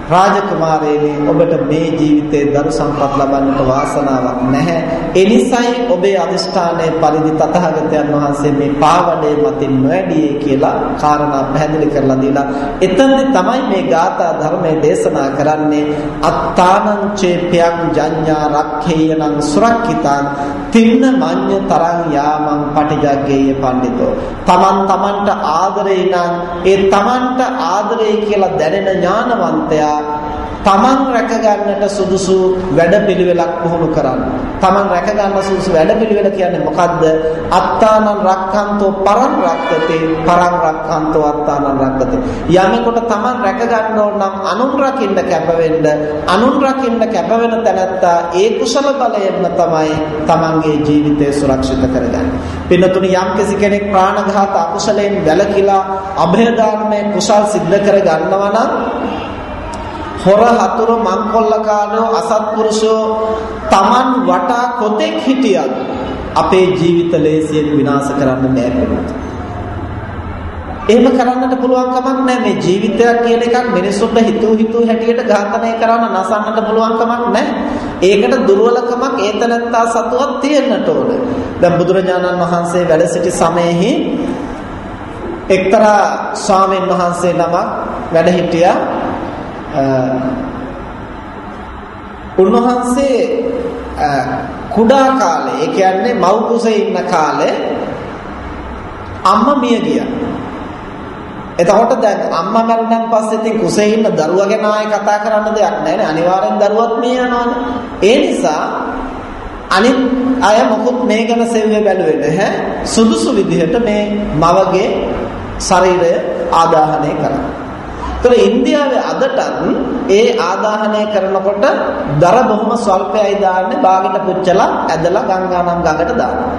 රාජකුමාරයනි ඔබට මේ ජීවිතේ දරු සම්පත් ලබන්නට වාසනාවක් නැහැ. ඒ නිසායි ඔබේ අදිෂ්ඨානයේ පරිදි තථාගතයන් වහන්සේ මේ පාවඩේ මතින් නොඇඩියේ කියලා කාරණා පැහැදිලි කරලා දීලා එතනදි තමයි මේ ගාථා ධර්මයේ දේශනා කරන්නේ. අත්තානං චේපයං ජඤ්ඤා රක්ඛේයනං සුරක්ඛිතං තින්න මඤ්ඤ තරං යාමං පටිජග්ගේය පඬිතෝ. තමන් තමන්ට ආදරේ නම් ඒ තමන්ට ආදරේ කියලා දැනෙන ඥානවන්තයා තමන් රැක ගන්නට සුදුසු වැඩපිළිවෙලක් පුහුණු කරන්න. තමන් රැක ගන්න සුදුසු වැඩපිළිවෙල කියන්නේ මොකද්ද? අත්තානං රක්ඛන්තෝ පරං රක්කතේ පරං රක්ඛන්තෝ අත්තානං රක්කතේ. යමෙකුට තමන් රැක ගන්න ඕන නම් අනුන් රකින්න කැප වෙන්න, අනුන් රකින්න කැප වෙන තැනත්තා ඒ කුසල බලයෙන්ම තමයි තමන්ගේ ජීවිතය සුරක්ෂිත කරගන්නේ. පින්නතුනි යම්කිසි කෙනෙක් ප්‍රාණඝාත අකුසලයෙන් වැළකීලා અભය දානමය කුසල් සිද්ධ කර ගන්නවා නම් හොර හතුරු මංකොල්ලකාරයෝ අසත්පුරුෂෝ Taman වටා කොතෙක් හිටියත් අපේ ජීවිත ලේසියෙන් විනාශ කරන්න බෑ කෙනෙක්. එහෙම කරන්නට පුළුවන් කමක් නැහැ මේ ජීවිතයක් කියන එකක් මිනිස්සුන්ට හිතුව හිතුව හැටියට ඝාතනය කරන්න නසන්නට පුළුවන් කමක් නැහැ. ඒකට දුර්වලකමක් ඒතනත්තා සතුවක් තියෙන්නට ඕන. දැන් බුදුරජාණන් වහන්සේ වැඩ සිටි සමයේහි එක්තරා ස්වාමීන් වහන්සේ නමක් වැඩ හිටියා උන්වහන්සේ කුඩා කාලේ ඒ කියන්නේ මව් කුසේ ඉන්න කාලේ අම්මා මිය ගියා. එතකොට දැන් අම්මා මැරුණන් පස්සේ ඉතින් කුසේ ඉන්න දරුවා ගැන ආයෙ කතා කරන්න දෙයක් නැහැ නේ. අනිවාර්යෙන් දරුවත් මිය යනවානේ. ඒ නිසා අනිත් අය මොකුත් මේ ගැන සෙව්වේ බැලුවේ නැහැ. සුදුසු විදිහට මේ මවගේ ශරීරය ආදාහනය කරා. ඒතර ඉන්දියාවේ අදටත් ඒ ආදාහනය කරනකොට දර බොහොම ස්වල්පයයි දාන්නේ බාගෙට පුච්චලා ඇදලා ගංගානම් ගඟට දානවා.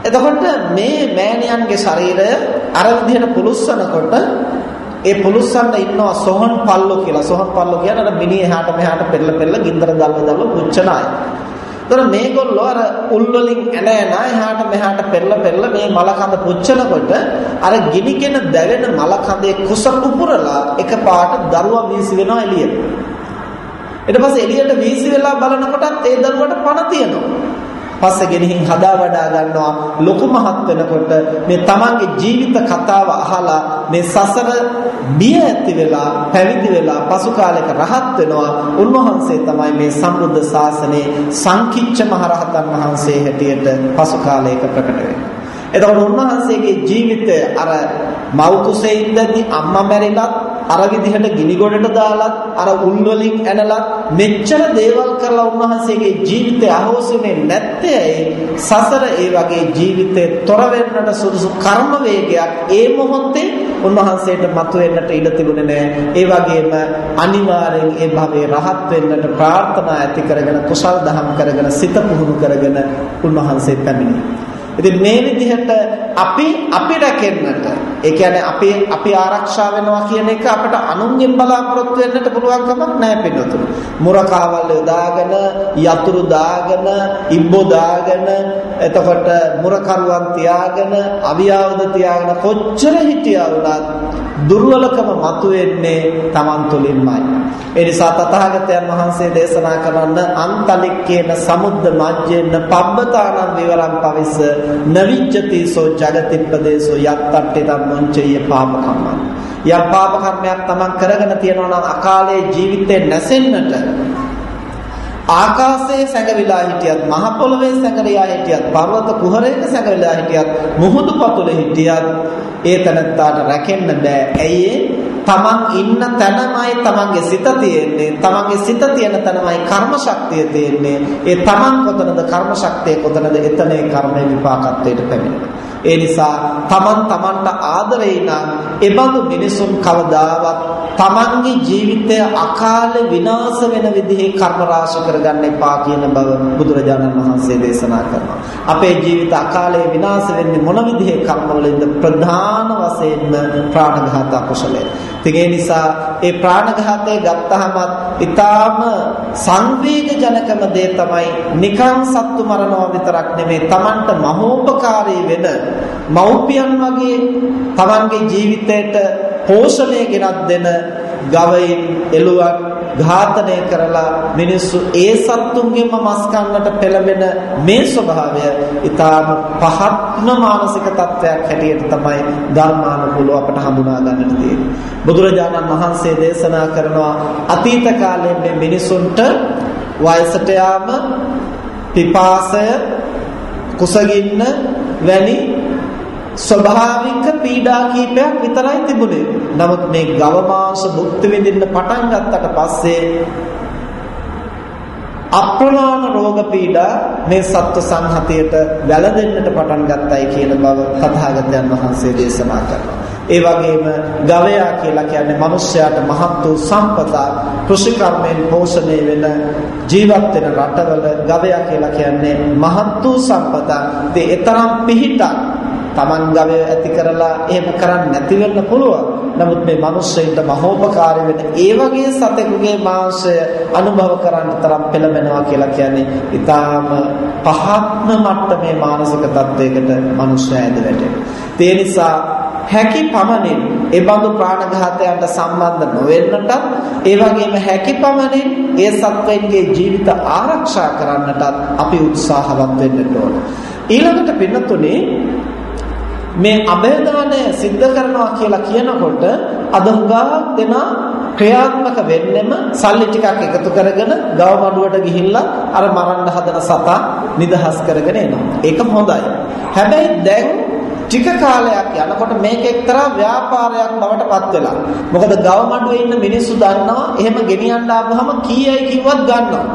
එතකොට මේ මෑණියන්ගේ ශරීරය අර විදිහට පුලුස්සනකොට ඒ පුලුස්සන්න ඉන්නවා සොහන් පල්ලෝ කියලා. සොහන් පල්ලෝ කියන්නේ අර මිනිහ එහාට මෙහාට පෙරල පෙරල ගින්දර දල්ව දල්ව පුච්චන අය. ඒතර මේගොල්ලෝ අර උල් වලින් ඇන ඇන එහාට මෙහාට පෙරල පෙරල මේ මල කඳ පුච්චනකොට අර ගිනිගෙන දැවෙන මල කඳේ කුස පුපුරලා එකපාරට දරුවා වීසි වෙනවා එළියට. ඊට පස්සේ එළියට වීසි වෙලා බලනකොටත් ඒ දරුවට පණ තියෙනවා. පස්සේ ගෙනihin හදා වඩා ගන්නවා. ලොකු මහත් වෙනකොට මේ තමන්ගේ ජීවිත කතාව අහලා මේ සසර බිය ඇති වෙලා පැවිදි වෙලා පසු කාලයක රහත් වෙනවා. උන්වහන්සේ තමයි මේ සම්බුද්ධ ශාසනයේ සංකිච්ඡ මහරහතන් වහන්සේ හැටියට පසු කාලයක ප්‍රකට වෙන්නේ. එතකොට උන්වහන්සේගේ ජීවිතය අර මව් කුසේ ඉඳදී අම්මා මැරිලත් අර විදිහට ගිනි ගොඩට දාලත් අර උල් වලින් ඇනලත් මෙච්චර දේවල් කරලා උන්වහන්සේගේ ජීවිතය අහෝසුනේ නැත්තේ සසර ඒ වගේ ජීවිතේ තොර වෙන්නට සුදුසු කර්ම වේගයක් ඒ මොහොතේ උන්වහන්සේට මතුවෙන්නට ඉඩ තිබුණේ නැහැ. ඒ වගේම අනිවාර්යෙන් ඒ භවයේ රහත් වෙන්නට ප්‍රාර්ථනා ඇති කරගෙන කුසල් දහම් කරගෙන සිත පුහුණු කරගෙන උන්වහන්සේ පැමිණියා. ඉතින් මේ විදිහට අපි අපි රැකෙන්නට ඒ කියන්නේ අපි අපි ආරක්ෂා වෙනවා කියන එක අපිට අනුන්ගෙන් බලාපොරොත්තු වෙන්නට පුළුවන් කමක් නැහැ පිටුතුරු. මුරකාවල් යොදාගෙන යතුරු දාගෙන ඉබ්බෝ දාගෙන එතකොට මුරකරුවන් තියාගෙන අවියාවද තියාගෙන කොච්චර හිටියා වුණත් දුර්වලකම මතුවෙන්නේ Taman තුලින්මයි. ඒ නිසා තථාගතයන් වහන්සේ දේශනා කරන අන්තලික්කේන සමුද්ද මජ්ජේන පබ්බතානම් විවරම් පවිස නවිච්ඡති සෝ జగතිප්පදේසෝ යත්තට්ටි ධම්මංචය පාපකම්ම යම් පාප කර්මයක් Taman කරගෙන තියෙනවා නම් අකාලේ ජීවිතේ නැසෙන්නට ආකාශයේ සැඟවිලා හිටියත් මහ පොළවේ සැඟවිලා හිටියත් පර්වත කුහරයක සැඟවිලා හිටියත් මුහුදු පතුලේ හිටියත් ඒ තනත්තාට රැකෙන්න බෑ. ඇයි තමන් ඉන්න තැනමයි තමන්ගේ සිත තියෙන්නේ. තමන්ගේ සිත තියෙන තැනමයි කර්ම ශක්තිය තියෙන්නේ. ඒ තමන් කොතනද කර්ම ශක්තිය කොතනද එතනේ කර්මයේ විපාකත්වයට පැමිණෙනවා. ඒ නිසා තමන් තමන්ට ආදරේ නම් එබඳු මිනිසුන් කවදාවත් තමන්ගේ ජීවිතය අකාලේ විනාශ වෙන විදිහේ කර්ම රාශි කරගන්න එපා කියන බව බුදුරජාණන් වහන්සේ දේශනා කරනවා. අපේ ජීවිත අකාලේ විනාශ වෙන්නේ මොන විදිහේ කර්ම වලින්ද ප්‍රධාන වශයෙන්ම ප්‍රාණඝාත අකුසලයි. ඉතින් ඒ නිසා ඒ ප්‍රාණඝාතය ගත්තහම ඊටාම සංවේගජනකම දේ තමයි නිකං සත්තු මරනවා විතරක් නෙමෙයි Tamanට මහෝපකාරී වෙන මව්පියන් වගේ Tamanගේ ජීවිතයට පෝෂණය ගෙනත් දෙන ගවයින් එළුවන් ඝාතනය කරලා මිනිස්සු ඒ සත්තුන්ගෙන්ම මස් කන්නට පෙළඹෙන මේ ස්වභාවය ඊටාම පහත්ම මානසික තත්ත්වයක් හැටියට තමයි ධර්මානුකූලව අපට හඳුනා ගන්නට තියෙන්නේ. බුදුරජාණන් වහන්සේ දේශනා කරනවා අතීත කාලයේ මේ මිනිසුන්ට වයසට යාම පිපාසය කුසගින්න වැනි ස්වභාවික පීඩා කීපයක් විතරයි තිබුණේ. නමුත් මේ ගව මාංශ භුක්ති විඳින්න පටන් ගත්තට පස්සේ අප්‍රමාණ රෝග පීඩා මේ සත්ව සංහතියට වැළඳෙන්නට පටන් ගත්තයි කියන බව තථාගතයන් වහන්සේ දේශනා කරනවා. ඒ වගේම ගවයා කියලා කියන්නේ මිනිස්යාට මහත් වූ සම්පත කෘෂි කර්මයෙන් පෝෂණය වෙන ජීවත් වෙන රටවල ගවයා කියලා කියන්නේ මහත් වූ සම්පත. ඒ තරම් පිහිටක් Taman ගවය ඇති කරලා එහෙම කරන්නේ නැති වෙන්න පුළුවන්. නමුත් මේ මිනිස්සෙන්ට මහෝපකාරී වෙන ඒ වගේ සතෙකුගේ මාංශය අනුභව කරන්න තරම් පෙළඹෙනවා කියලා කියන්නේ ඊටාම පහත්ම මට්ටමේ මානසික තත්වයකට මිනිස්සයා ඇදලා ඒ නිසා හැකි පමණින් ඒ බඳු ප්‍රාණඝාතයන්ට සම්බන්ධ නොවෙන්නට ඒ වගේම හැකි පමණින් ඒ සත්වයන්ගේ ජීවිත ආරක්ෂා කරන්නටත් අපි උත්සාහවත් වෙන්න ඕන. ඊළඟට පින්නතුනේ මේ අබේදානය සිද්ධ කරනවා කියලා කියනකොට අද හුඟක් දෙනා ක්‍රියාත්මක වෙන්නෙම සල්ලි ටිකක් එකතු කරගෙන ගව මඩුවට ගිහිල්ලා අර මරන්න හදන සතා නිදහස් කරගෙන එනවා. ඒක හොඳයි. හැබැයි දැන් ටික කාලයක් යනකොට මේක එක්තරා ව්‍යාපාරයක් බවට පත් වෙලා. මොකද ගව මඩුවේ ඉන්න මිනිස්සු දන්නවා එහෙම ගෙනියන්න ආවම කීයයි කිව්වත් ගන්නවා.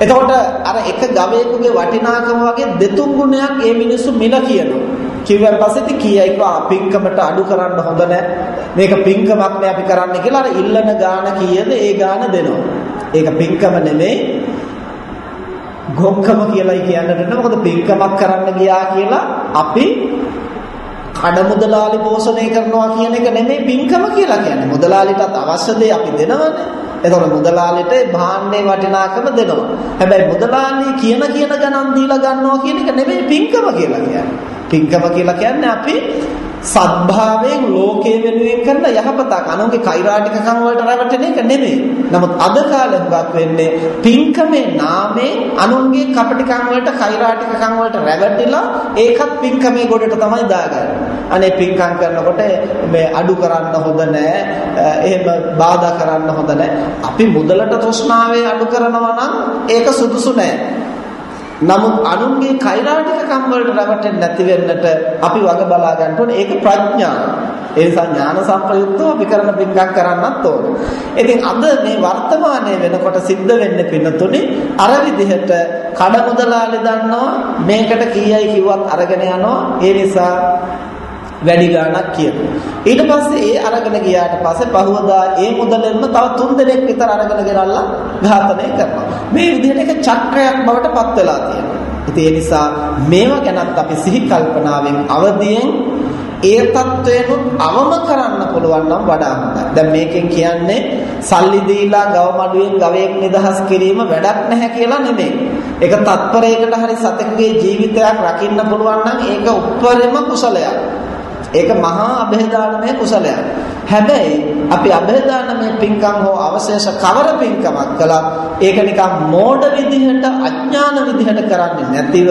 එතකොට අර එක ගවයෙකුගේ වටිනාකම වගේ දෙතුන් ගුණයක් ඒ මිනිස්සු මිල කියනවා. කිව්වන් පස්සේ ඉතින් කීයයි කා පින්කමට අඩු කරන්න හොඳ නැහැ. මේක පින්කමක් නේ අපි කරන්නේ කියලා අර ඉල්ලන ගාන කීයද ඒ ගාන දෙනවා. ඒක පින්කම නෙමෙයි ගොක්කම කියලායි කියන්නට නෑ මොකද පින්කමක් කරන්න ගියා කියලා අපි කඩ මුදලාලි පෝෂණය කරනවා කියන එක නෙමෙයි පින්කම කියලා කියන්නේ. මුදලාලිටත් අවශ්‍ය දේ අපි දෙනවනේ. එතකොට මුදලාලිට භාණ්ඩේ වටිනාකම දෙනවා. හැබැයි මුදලාලි කියන කියන ගණන් දීලා ගන්නවා කියන එක නෙමෙයි පින්කම කියලා කියන්නේ. පින්කම කියලා කියන්නේ අපි සත්භාවයෙන් ලෝකයේ වෙනුවෙන් කරන යහපතක් අනුන්ගේ කෛරාටිකකම් වලට රැවටෙන එක නෙමෙයි. නමුත් අද කාලේ හුඟක් වෙන්නේ පින්කමේ නාමයෙන් අනුන්ගේ කපටිකම් වලට කෛරාටිකකම් වලට රැවටිලා ඒකත් පින්කමේ ගොඩට තමයි දාගන්නේ. අනේ පින්කම් කරනකොට මේ අඩු කරන්න හොඳ නැහැ. එහෙම බාධා කරන්න හොඳ නැහැ. අපි මුදලට තෘෂ්ණාවේ අඩු කරනවා නම් ඒක සුදුසු නැහැ. නමුත් අනුන්ගේ කෛරාටිකකම් වලට රැවටෙන්නේ නැති වෙන්නට අපි වග බලා ගන්න ඕනේ. ඒක ප්‍රඥාව. ඒ නිසා ඥාන සම්ප්‍රයුක්තව අපි කරන පින්කම් කරන්නත් ඕනේ. ඉතින් අද මේ වර්තමානයේ වෙනකොට සිද්ධ වෙන්නේ පින්නතුනේ අර විදිහට කඩ මුදලාලි දන්නවා මේකට කීයයි කිව්වත් අරගෙන යනවා. ඒ නිසා වැඩි ගාණක් කියනවා. ඊට පස්සේ ඒ අරගෙන ගියාට පස්සේ පහවදා ඒ මුදලෙන්ම තව තුන් දෙනෙක් විතර අරගෙන ගෙනල්ලා ඝාතනය කරනවා. මේ විදිහට එක චක්‍රයක් බවට පත් වෙලා තියෙනවා. ඉතින් ඒ නිසා මේවා ගැනත් අපි සිහි කල්පනාවෙන් අවදියෙන් ඒ தත්වයනුත් අවම කරන්න පුළුවන් නම් වඩා හොඳයි. දැන් මේකෙන් කියන්නේ සල්ලි දීලා ගව මඩුවෙන් ගවයෙක් නිදහස් කිරීම වැඩක් නැහැ කියලා නෙමෙයි. ඒක තත්පරයකට හරි සතෙකුගේ ජීවිතයක් රකින්න පුළුවන් නම් ඒක උප්පරිම කුසලයක්. ඒක මහා અભේදානමය කුසලයක්. හැබැයි අපි અભේදානමය පින්කම් හෝ අවශේෂ කවර පින්කමක් කළත් ඒක නිකන් මෝඩ විදිහට අඥාන විදිහට කරන්නේ නැතිව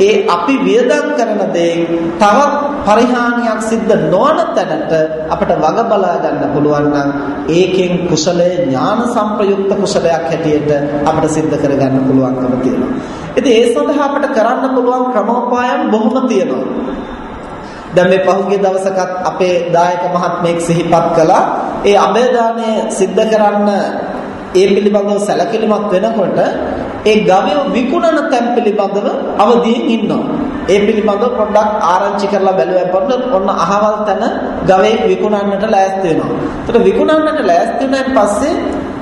ඒ අපි වියදම් කරන දෙයින් තවත් පරිහානියක් සිද්ධ නොවන තැනට අපිට වග බලා ගන්න පුළුවන් නම් ඒකෙන් කුසලයේ ඥාන සංප්‍රයුක්ත කුසලයක් හැටියට අපිට සිද්ධ කර ගන්න පුළුවන්කම තියෙනවා. ඉතින් ඒ සඳහා අපිට කරන්න පුළුවන් ක්‍රමෝපායම් බොහොම තියෙනවා. දැන් මේ පහුගිය දවසකත් අපේ දායක මහත්මයෙක් සිහිපත් කළා ඒ අබේදානය සිද්ධ කරන්න ඒ පිළිබඳව සැලකිලිමත් වෙනකොට ඒ ගවය විකුණන තැන් පිළිබඳව අවදියෙන් ඉන්නවා. ඒ පිළිබඳව පොඩ්ඩක් ආරංචි කරලා බැලුවපොත් ඔන්න අහවල් තැන ගවයෙක් විකුණන්නට ලෑස්ති වෙනවා. ඒතර විකුණන්නට ලෑස්ති වුණාන් පස්සේ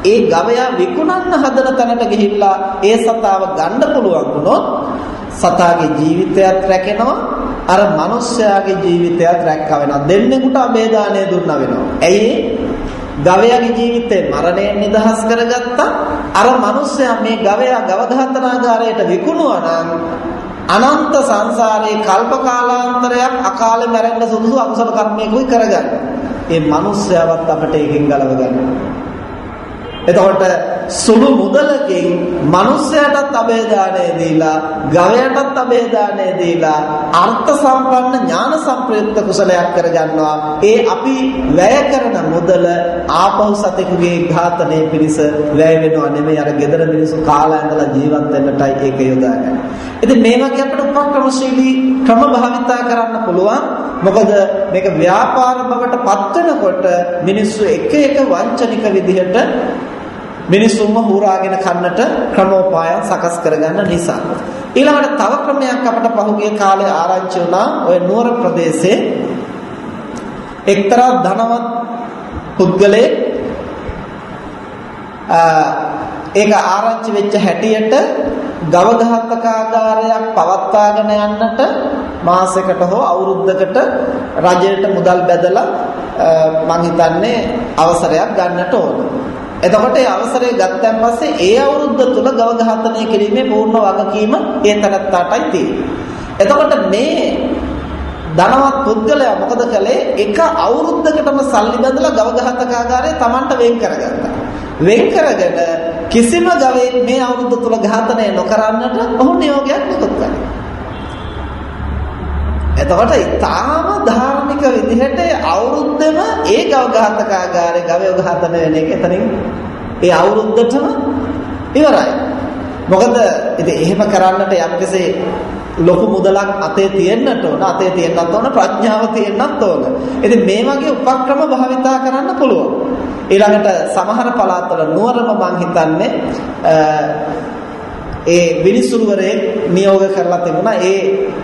ඒ ගවයා විකුණන්න හදන තැනට ගිහිල්ලා ඒ සතාව ගන්න පුළුවන් වුණොත් සතාගේ ජීවිතයත් රැකෙනවා අර මිනිස්යාගේ ජීවිතයත් රැක්කා වෙනවා. දෙන්නෙකුට අබේදානය දුන්නා වෙනවා. ඇයි ගවයාගේ ජීවිතේ මරණයෙන් නිදහස් කරගත්තා. අර මිනිස්සයා මේ ගවයා ගවඝාතනාගාරයට විකුණුවා නම් අනන්ත සංසාරේ කල්ප කාලාන්තරයක් අකාලේ මැරෙන්න සුදුසු අකුසල කර්මයකුයි කරගන්න. ඒ මිනිස්යාවත් අපිට එකෙන් ගලව ගන්න. එතකොට සුළු මුදලකින් මිනිස්යාටත් අබේදානය දීලා ගවයටත් අබේදානය දීලා අර්ථ සම්පන්න ඥාන සම්ප්‍රයුක්ත කුසලයක් කරගන්නවා ඒ අපි වැය කරන මුදල ආපහු සතෙකුගේ ඝාතනය පිණිස වැය වෙනවා නෙමෙයි අර gedara මිනිස්සු කාලා ඇඳලා ජීවත් වෙන්නටයි ඒක යොදාගන්නේ. ඉතින් මේ වගේ අපිට උපක්‍රමශීලී ක්‍රම භාවිතා කරන්න පුළුවන්. මොකද මේක ව්‍යාපාර බවට පත් වෙනකොට මිනිස්සු එක එක වංචනික විදිහට මිනිසුන්ව හුරාගෙන කන්නට ක්‍රමෝපායන් සකස් කරගන්න නිසා. ඊළඟට තව ක්‍රමයක් අපිට පහුගිය කාලේ ආරංචි වුණා ඔය නුවර ප්‍රදේශයේ එක්තරා ධනවත් පුද්ගලයෙක් ඒක ආරංචි වෙච්ච හැටියට ගව ඝාතකාගාරයක් පවත්වාගෙන යන්නට මාසයකට හෝ අවුරුද්දකට රජයට මුදල් බැදලා මං හිතන්නේ අවසරයක් ගන්නට ඕන. එතකොට ඒ අවසරය ගත්තන් පස්සේ ඒ අවුරුද්ද තුල ගව ඝාතනය කිරීමේ පූර්ණ වගකීම ඒ තනත්තාටයි තියෙන්නේ. එතකොට මේ ධනවත් පුද්ගලයා මොකද කළේ එක අවුරුද්දකටම සල්ලි බඳලා ගව ඝාතකාගාරය Tamanට වෙන් කරගත්තා. වෙන් කරගෙන කිසිම ගවයෙක් මේ අවුරුද්ද තුල ඝාතනය නොකරන්නට ඔහු නියෝගයක් නිකුත් කළා. එතකොට ඊටාම ධාර්මික විදිහට අවුරුද්දෙම ඒ ගව ඝාතකාගාරේ ගවය ඝාතන වෙන එක එතනින් ඒ අවුරුද්දටම ඉවරයි. මොකද ඉතින් එහෙම කරන්නට යම්කිසි ලොකු මුදලක් අතේ තියෙන්නට ඕන අතේ තියෙන්නත් ඕන ප්‍රඥාව තියෙන්නත් ඕන. ඉතින් මේ වගේ උපක්‍රම භාවිතා කරන්න පුළුවන්. ඊළඟට සමහර පළාත්වල නුවරම මං හිතන්නේ ඒ විනිසුරුවරේ නියෝග කරලා තිබුණා ඒ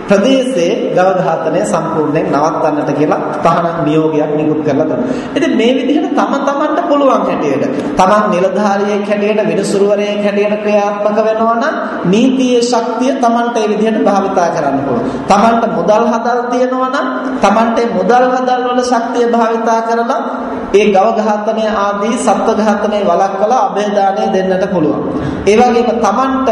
ප්‍රදේශයේ ගව ඝාතනය සම්පූර්ණයෙන් නවත්තන්නට කියලා තහනම් නියෝගයක් නිකුත් කරලා දුන්නා. ඉතින් මේ විදිහට තම තමන්ට පුළුවන් හැටියට තමන් නිලධාරියෙක් හැටියට විනිසුරුවරයෙක් හැටියට ක්‍රියාත්මක වෙනවා නම් නීතියේ ශක්තිය තමන්ට ඒ විදිහට භාවිතා කරන්න පුළුවන්. තමන්ට මුදල් හදල් තියෙනවා නම් තමන්ට මුදල් හදල් වල ශක්තිය භාවිතා කරලා ඒ ගව ඝාතනය ආදී සත්ත්ව ඝාතනය වළක්වලා અભේදානය දෙන්නට පුළුවන්. ඒ වගේම තමන්ට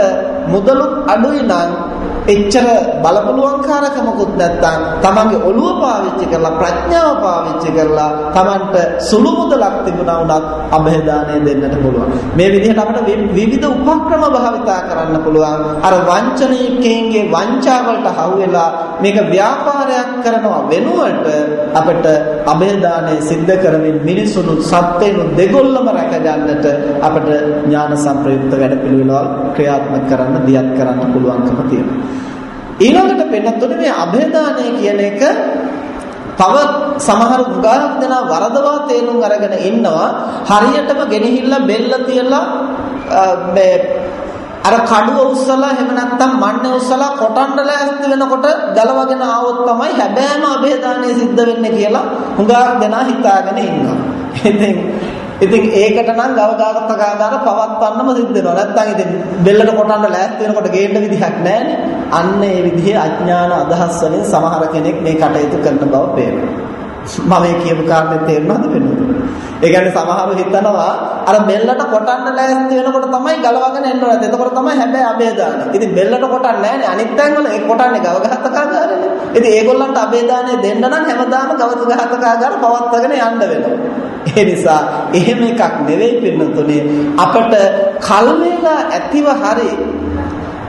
මුදලුත් අඩුයි නම් එච්චර බලපලුවන්කාරකමකුත් නැත්නම් තමන්ගේ ඔළුව පාවිච්චි කරලා ප්‍රඥාව පාවිච්චි කරලා තමන්ට සුළු මුදලක් තිබුණා වුණත් અභේදානය දෙන්නට පුළුවන්. මේ විදිහට අපිට විවිධ උපක්‍රම භාවිතා කරන්න පුළුවන්. අර වංචනිකයන්ගේ වංචාවලට හවු වෙලා මේක ව්‍යාපාරයක් කරනවා වෙනුවට අපිට અභේදානය સિદ્ધ කරමින් මිනිසුණු සත්ත්වයන් දෙගොල්ලම රැක ගන්නට අපිට ඥාන සංප්‍රයුක්ත වැඩපිළිවෙළවල් ක්‍රියාත්මක කරන්න දියත් කරන්න පුළුවන්කම තියෙනවා. ඊළඟට පෙන්නතුනේ මේ અભේදානය කියන එක තව සමහර උගාක් දෙනා වරදවා තේරුම් අරගෙන ඉන්නවා හරියටම ගෙනහිල්ලා බෙල්ල තියලා මේ අර කඩුව උස්සලා එහෙම නැත්නම් මන්නේ උස්සලා කොටන්න ලෑස්ති වෙනකොට ගලවගෙන ආවොත් තමයි හැබෑම અભේදානය සිද්ධ වෙන්නේ කියලා උගාක් දෙනා හිතාගෙන ඉන්නවා. ඉතින් ඉතින් ඒකට නම් ගවදාගතකාදාර පවත්වන්නම සිද්ධ වෙනවා. නැත්තම් ඉතින් බෙල්ලට කොටන්න ලෑස්ති වෙනකොට ගේන්න විදිහක් නැහැනේ. අන්න ඒ විදිහේ අඥාන අදහස් වලින් සමහර කෙනෙක් මේ කටයුතු කරන බව පේනවා. මම මේ කියපු කාරණේ තේරුණාද වෙන්නේ? ඒ කියන්නේ සමහරව හිතනවා අර බෙල්ලට කොටන්න ලෑස්ති වෙනකොට තමයි ගලවගෙන එන්න ඕනේ. එතකොට තමයි හැබැයි අබේ දාන්නේ. ඉතින් බෙල්ලට කොටන්නේ නැහැනේ. අනිත් තැන්වල ඒ කොටන්නේ ගවඝාතකාගාරනේ. ඉතින් ඒගොල්ලන්ට අබේ දාන්නේ දෙන්න නම් හැමදාම ගවඝාතකාගාර පවත්වාගෙන යන්න වෙනවා. ඒ නිසා එහෙම එකක් නෙවෙයි පින්නතුනේ අපට කල් වේලා ඇතිව හරි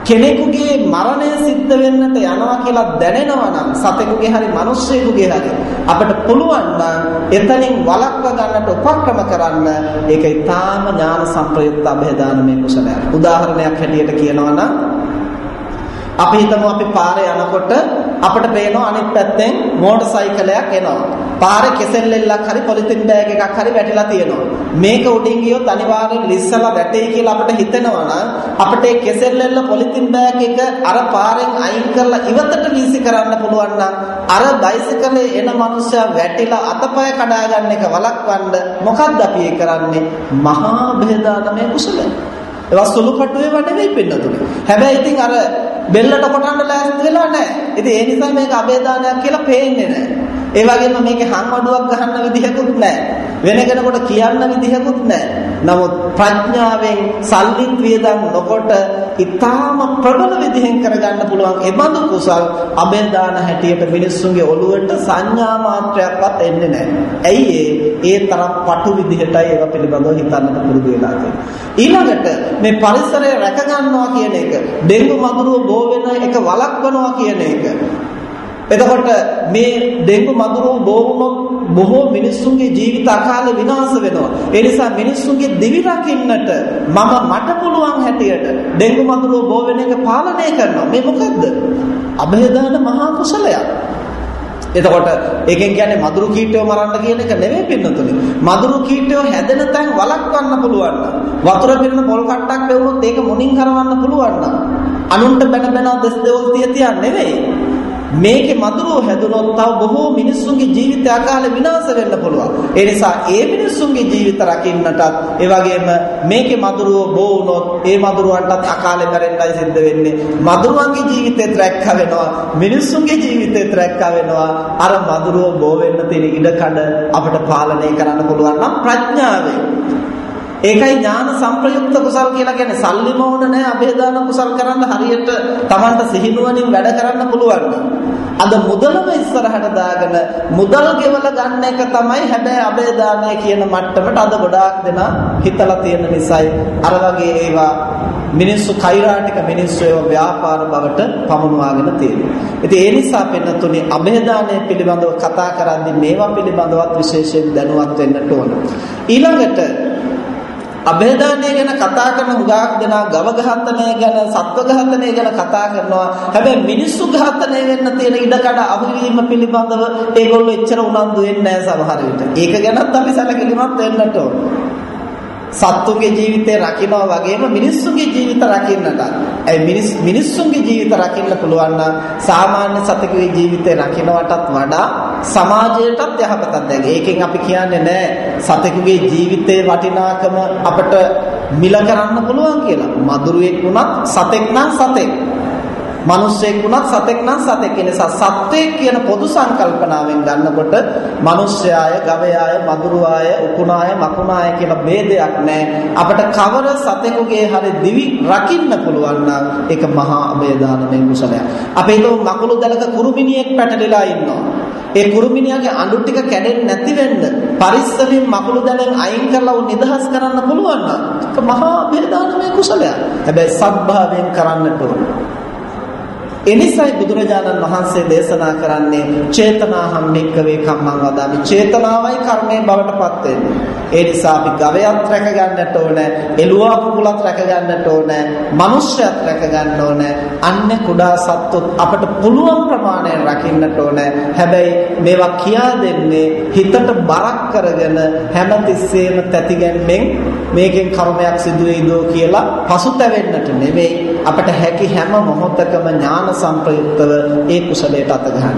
කෙනෙකුගේ මරණය සිද්ධ වෙන්නට යනවා කියලා දැනෙනවා නම් සතෙකුගේ හරි මිනිස්සෙකුගේ හරි අපිට පුළුවන් නම් එතනින් වළක්ව ගන්නට උපක්‍රම කරන්න ඒක ඊටාම ඥාන සම්ප්‍රයුක්ත અભේදානමය කුසලයක්. උදාහරණයක් හැටියට කියනවා නම් අපි හිතමු අපි පාරේ යනකොට අපිට පේනවා අනිත් පැත්තෙන් මෝටර් සයිකලයක් එනවා. පාරේ කෙසෙල්ලෙල්ලක් හරි පොලිතින් බෑග් එකක් හරි වැටිලා තියෙනවා. මේක උඩින් ගියොත් අනිවාර්යෙන් ලිස්සලා වැටේ කියලා අපිට හිතෙනවා නම් අපිට ඒ කෙසෙල්ලෙල්ල පොලිතින් බෑග් එක අර පාරෙන් අයින් කරලා ඉවතට වීසි කරන්න පුළුවන් නම් අර බයිසිකලේ එන මිනිස්සයා වැටිලා අතපය කඩා ගන්න එක වළක්වන්න මොකද්ද අපි කරන්නේ? මහා බෙදානමය කුසලයි. ඒවා සුළු කටුවේ නෙවෙයි පින්නතුනේ. හැබැයි ඉතින් අර බෙල්ලට කොටන්න ලෑස්ති වෙලා නැහැ. ඉතින් ඒ නිසා මේක අබේදානයක් කියලා පේන්නේ නැහැ. ඒ වගේම මේකේ හංවඩුවක් ගහන්න විදිහකුත් නැහැ. වෙන කෙනෙකුට කියන්න විදිහකුත් නැහැ. නමුත් ප්‍රඥාවෙන් සල්ලිත් වියදම් නොකොට ඊටාම ප්‍රබල විදිහෙන් කරගන්න පුළුවන් ඒ බඳු කුසල් අබේදාන හැටියට මිනිස්සුන්ගේ ඔළුවට සංඥා මාත්‍රයක්වත් එන්නේ නැහැ. ඇයි ඒ තරම් පටු විදිහටයි ඒවා පිළිබඳව හිතන්නට පුරුදු වෙලා ඊළඟට මේ පරිසරය රැක ගන්නවා කියන එක, ඩෙන්ගු මදුරුව බෝ වෙන එක වළක්වනවා කියන එක එතකොට මේ ඩෙන්ගු මදුරුව බෝ වුණොත් බොහෝ මිනිස්සුන්ගේ ජීවිත අකාලේ විනාශ වෙනවා. ඒ නිසා මිනිස්සුන්ගේ දිවි රකින්නට මම මට පුළුවන් හැටියට ඩෙන්ගු මදුරුව බෝ වෙන එක පාලනය කරනවා. මේ මොකද්ද? અભේදාන මහා කුසලයක්. එතකොට ඒකෙන් කියන්නේ මදුරු කීටයෝ මරන්න කියන එක නෙමෙයි පින්නතුනේ. මදුරු කීටයෝ හැදෙන තැන් වළක්වන්න පුළුවන් නම් වතුර පිරෙන පොල් කට්ටක් ලැබුණොත් ඒක මුණින් කරවන්න පුළුවන් නම් අනුන්ට බැන බැන දස් දෙවල් තිය නෙවෙයි. මේකේ මතුරු හැදුනොත් තව බොහෝ මිනිස්සුන්ගේ ජීවිත අකාලේ විනාශ වෙන්න පුළුවන්. ඒ නිසා ඒ මිනිස්සුන්ගේ ජීවිත රකින්නටත් ඒ වගේම මේකේ මතුරුව බෝ වුනොත් ඒ මතුරුවන්ටත් අකාලේ මැරෙන්නයි සිද්ධ වෙන්නේ. මතුරුවන්ගේ ජීවිතේත් රැක්ක වෙනවා. මිනිස්සුන්ගේ ජීවිතේත් රැක්ක වෙනවා. අර මතුරුව බෝ වෙන්න තියෙන ඉඩ කඩ අපිට පාලනය කරන්න පුළුවන් නම් ප්‍රඥාවෙන් ඒකයි ඥාන සංප්‍රයුක්ත කුසල් කියලා කියන්නේ සල්ලිම ඕන නැහැ અભේදාන කුසල් කරන්න හරියට Tamanට සිහිනුවණින් වැඩ කරන්න පුළුවන්. අද මුදලම ඉස්සරහට දාගෙන මුදල් ගෙවලා ගන්න එක තමයි හැබැයි අබේදානය කියන මට්ටමට අද ගොඩාක් දෙනා හිතලා තියෙන නිසායි අර වගේ ඒවා මිනිස්සු කෛරාටික මිනිස්සු ඒවා ව්‍යාපාර බවට පමුණවාගෙන තියෙනවා. ඉතින් ඒ නිසා පෙන්නතුනේ අබේදානය පිළිබඳව කතා කරද්දී මේවා පිළිබඳවත් විශේෂයෙන් දැනුවත් වෙන්නට ඕන. ඊළඟට અભේදානය ගැන කතා කරන හුඟක් දෙනා ගව ඝාතනය ගැන සත්ව ඝාතනය ගැන කතා කරනවා හැබැයි මිනිස්සු ඝාතනය වෙන්න තියෙන ඉඩකඩ අහුවීම පිළිබඳව ඒගොල්ලෝ එච්චර උනන්දු වෙන්නේ නැහැ සමහර විට. ඒක ගැනත් අපි සැලකිලිමත් වෙන්නට ඕන. සත්තුන්ගේ ජීවිතය රකින්නවා වගේම මිනිස්සුන්ගේ ජීවිත රකින්නට. ඒ මිනිස් මිනිස්සුන්ගේ ජීවිත රකින්න පුළුවන් නම් සාමාන්‍ය සතෙකුගේ ජීවිතය රකින්නවටත් වඩා සමාජයටත් යහපතක් දැන්. ඒකෙන් අපි කියන්නේ නෑ සතෙකුගේ ජීවිතේ වටිනාකම අපට මිල කරන්න පුළුවන් කියලා. මధుරයෙක් වුණත් සතෙක් නම් සතෙක්. මිනිස්සෙක් වුණත් සතෙක් නම් සතෙක්. ඒ නිසා සත්වයෙක් කියන පොදු සංකල්පනාවෙන් ගන්නකොට මිනිස්යාය, ගවයාය, මදුරුවාය, උකුණාය, මකුණාය කියලා ભેදයක් නැහැ. අපිට කවර සතෙකුගේ හරි දිවි රකින්න පුළුවන් නම් ඒක මහා අබේදානමය කුසලයක්. අපි හිතමු මකුළු දලක කුරුමිනියෙක් පැටලිලා ඉන්නවා. ඒ කුරුමිනියාගේ අඬු ටික කැඩෙන්නේ නැති වෙන්න පරිස්සමෙන් මකුළු දලෙන් අයින් කරලා උන් නිදහස් කරන්න පුළුවන් නම් ඒක මහා අබේදානමය කුසලයක්. හැබැයි සත්භාවයෙන් කරන්නට ඕනේ. එනිසයි බුදුරජාණන් වහන්සේ දේශනා කරන්නේ චේතනාහම් නික්කවේ කම්මං වදාමි චේතනාවයි කර්මයේ බවට පත් වෙන්නේ. ඒ නිසා අපි ගවයත් රැක ගන්නට ඕනේ, එළුවා කුකුලත් රැක ගන්නට ඕනේ, මනුෂ්‍යයත් රැක ගන්න ඕනේ. අන්න කුඩා සත්තුත් අපට පුළුවන් ප්‍රමාණයෙන් රකින්නට ඕනේ. හැබැයි මේවා කියා දෙන්නේ හිතට බරක් කරගෙන හැමතිස්සෙම තැතිගැන්මෙන් මේකෙන් කර්මයක් සිදු වෙයිදෝ කියලා පසුතැවෙන්නට නෙවෙයි අපට හැකි හැම මොහොතකම ඥාන සංප්‍රයුක්තව ඒ කුසලයට අත ගන්න.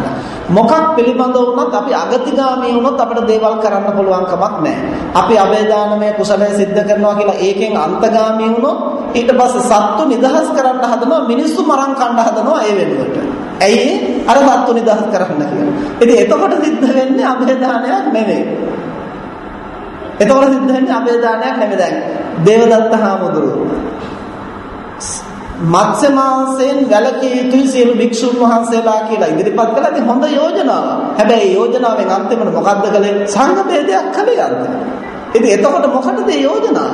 මොකක් පිළිබඳව වුණත් අපි අගතිගාමී වුණොත් අපිට දේවල් කරන්න පුළුවන් කමක් නැහැ. අපි අබේදානමය කුසලය සිද්ධ කරනවා කියලා ඒකෙන් අන්තගාමී වුණොත් ඊට පස්සේ සත්තු නිදහස් කරන්න හදනවා මිනිස්සු මරන් කන්න හදනවා ඒ වෙනුවට. ඇයි අර සත්තු නිදහස් කරන්න කියලා. ඉතින් එතකොට සිද්ධ වෙන්නේ අබේදානයක් නෙවෙයි. එතකොට සිද්ධ වෙන්නේ අබේදානයක් නෙමෙයි දැන්. දේවදත්ත හාමුදුරුවෝ මත්ස්‍ය මාංශයෙන් වැළකී යුතුයි සියලු භික්ෂුන් වහන්සේලා කියලා ඉදිරිපත් කළා. ඉතින් හොඳ යෝජනාවක්. හැබැයි යෝජනාවෙන් අන්තිමට මොකද්ද කළේ? සංඝ ભેදයක් කළේ අන්තිමට. ඉතින් එතකොට මොකටද මේ යෝජනාව?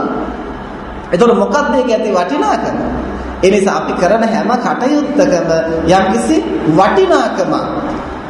එතකොට මොකක්ද ඒක ඇති වටිනාකම? ඒ නිසා අපි කරන හැම කටයුත්තකම යම්කිසි වටිනාකමක්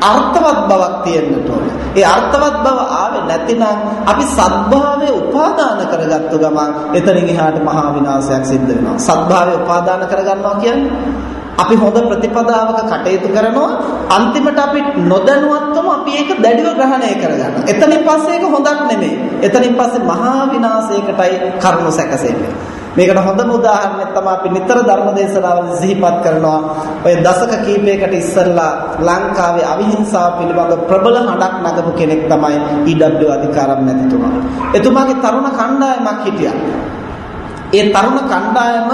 අර්ථවත් බවක් තියෙන්නට ඕනේ. ඒ අර්ථවත් බව ආවේ නැතිනම් අපි සත්භාවය උපාදාන කරගත්තු ගමන් එතනින් එහාට මහා විනාශයක් සිද්ධ වෙනවා. සත්භාවය උපාදාන කරගන්නවා කියන්නේ අපි හොඳ ප්‍රතිපදාවක කටයුතු කරනවා අන්තිමට අපි නොදැනුවත්වම අපි ඒක දැඩිව ග්‍රහණය කරගන්නවා. එතනින් පස්සේ ඒක හොඳක් නෙමෙයි. එතනින් පස්සේ මහා විනාශයකටයි කර්ම සැකසෙන්නේ. මේකට හොඳම උදාහරණයක් තමයි අපි නිතර ධර්ම දේශනාවල සිහිපත් කරනවා. ඔය දශක කීපයකට ඉස්සෙල්ලා ලංකාවේ අවිහිංසාව පිළිබඳ ප්‍රබල හඬක් නගපු කෙනෙක් තමයි ඊ.ඩබ්ලිව් අධිකාරම් මැතිතුමා. එතුමාගේ තරුණ කණ්ඩායමක් හිටියා. ඒ තරුණ කණ්ඩායම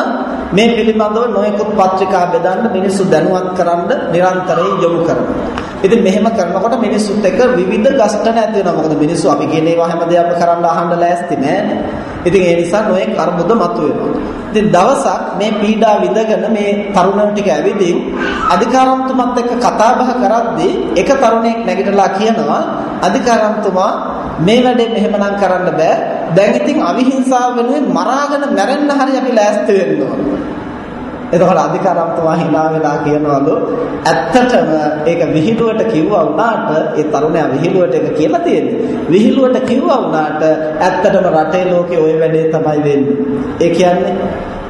මේ පිළිබඳව නොයෙකුත් පත්‍රිකා බෙදන්න මිනිස්සු දැනුවත් කරන්න නිරන්තරයෙන් යොමු කරනවා. ඉතින් මෙහෙම කරනකොට මිනිස්සුත් එක්ක විවිධ ගස්ඨන ඇති වෙනවා. මොකද මිනිස්සු අපි කියන ඒවා හැමදේම කරන්න අහන්න ලෑස්ති නෑනේ. ඉතින් ඒ නිසා නොයෙක් අර්බුද මතුවෙනවා. ඉතින් දවසක් මේ පීඩා විඳගෙන මේ තරුණයන් ටික ඇවිදින් අධිකාරම්තුමත් එක්ක කතා බහ කරද්දී එක තරුණයෙක් නැගිටලා කියනවා අධිකාරම්තුමා මේ වැඩේ මෙහෙමනම් කරන්න බෑ. දැන් ඉතින් අවිහිංසාව වෙනුවෙන් මරාගෙන මැරෙන්න හරි අපි ලෑස්ති වෙන්න ඕන. එතකොට අධිකාරම්තුමා hina වෙලා කියනවලු ඇත්තටම ඒක විහිළුවට කිව්වා වුණාට ඒ තරුණයා විහිළුවට ඒක කියලා තියෙන්නේ. විහිළුවට කිව්වා වුණාට ඇත්තටම රටේ ලෝකේ ওই වැඩේ තමයි වෙන්නේ. ඒ කියන්නේ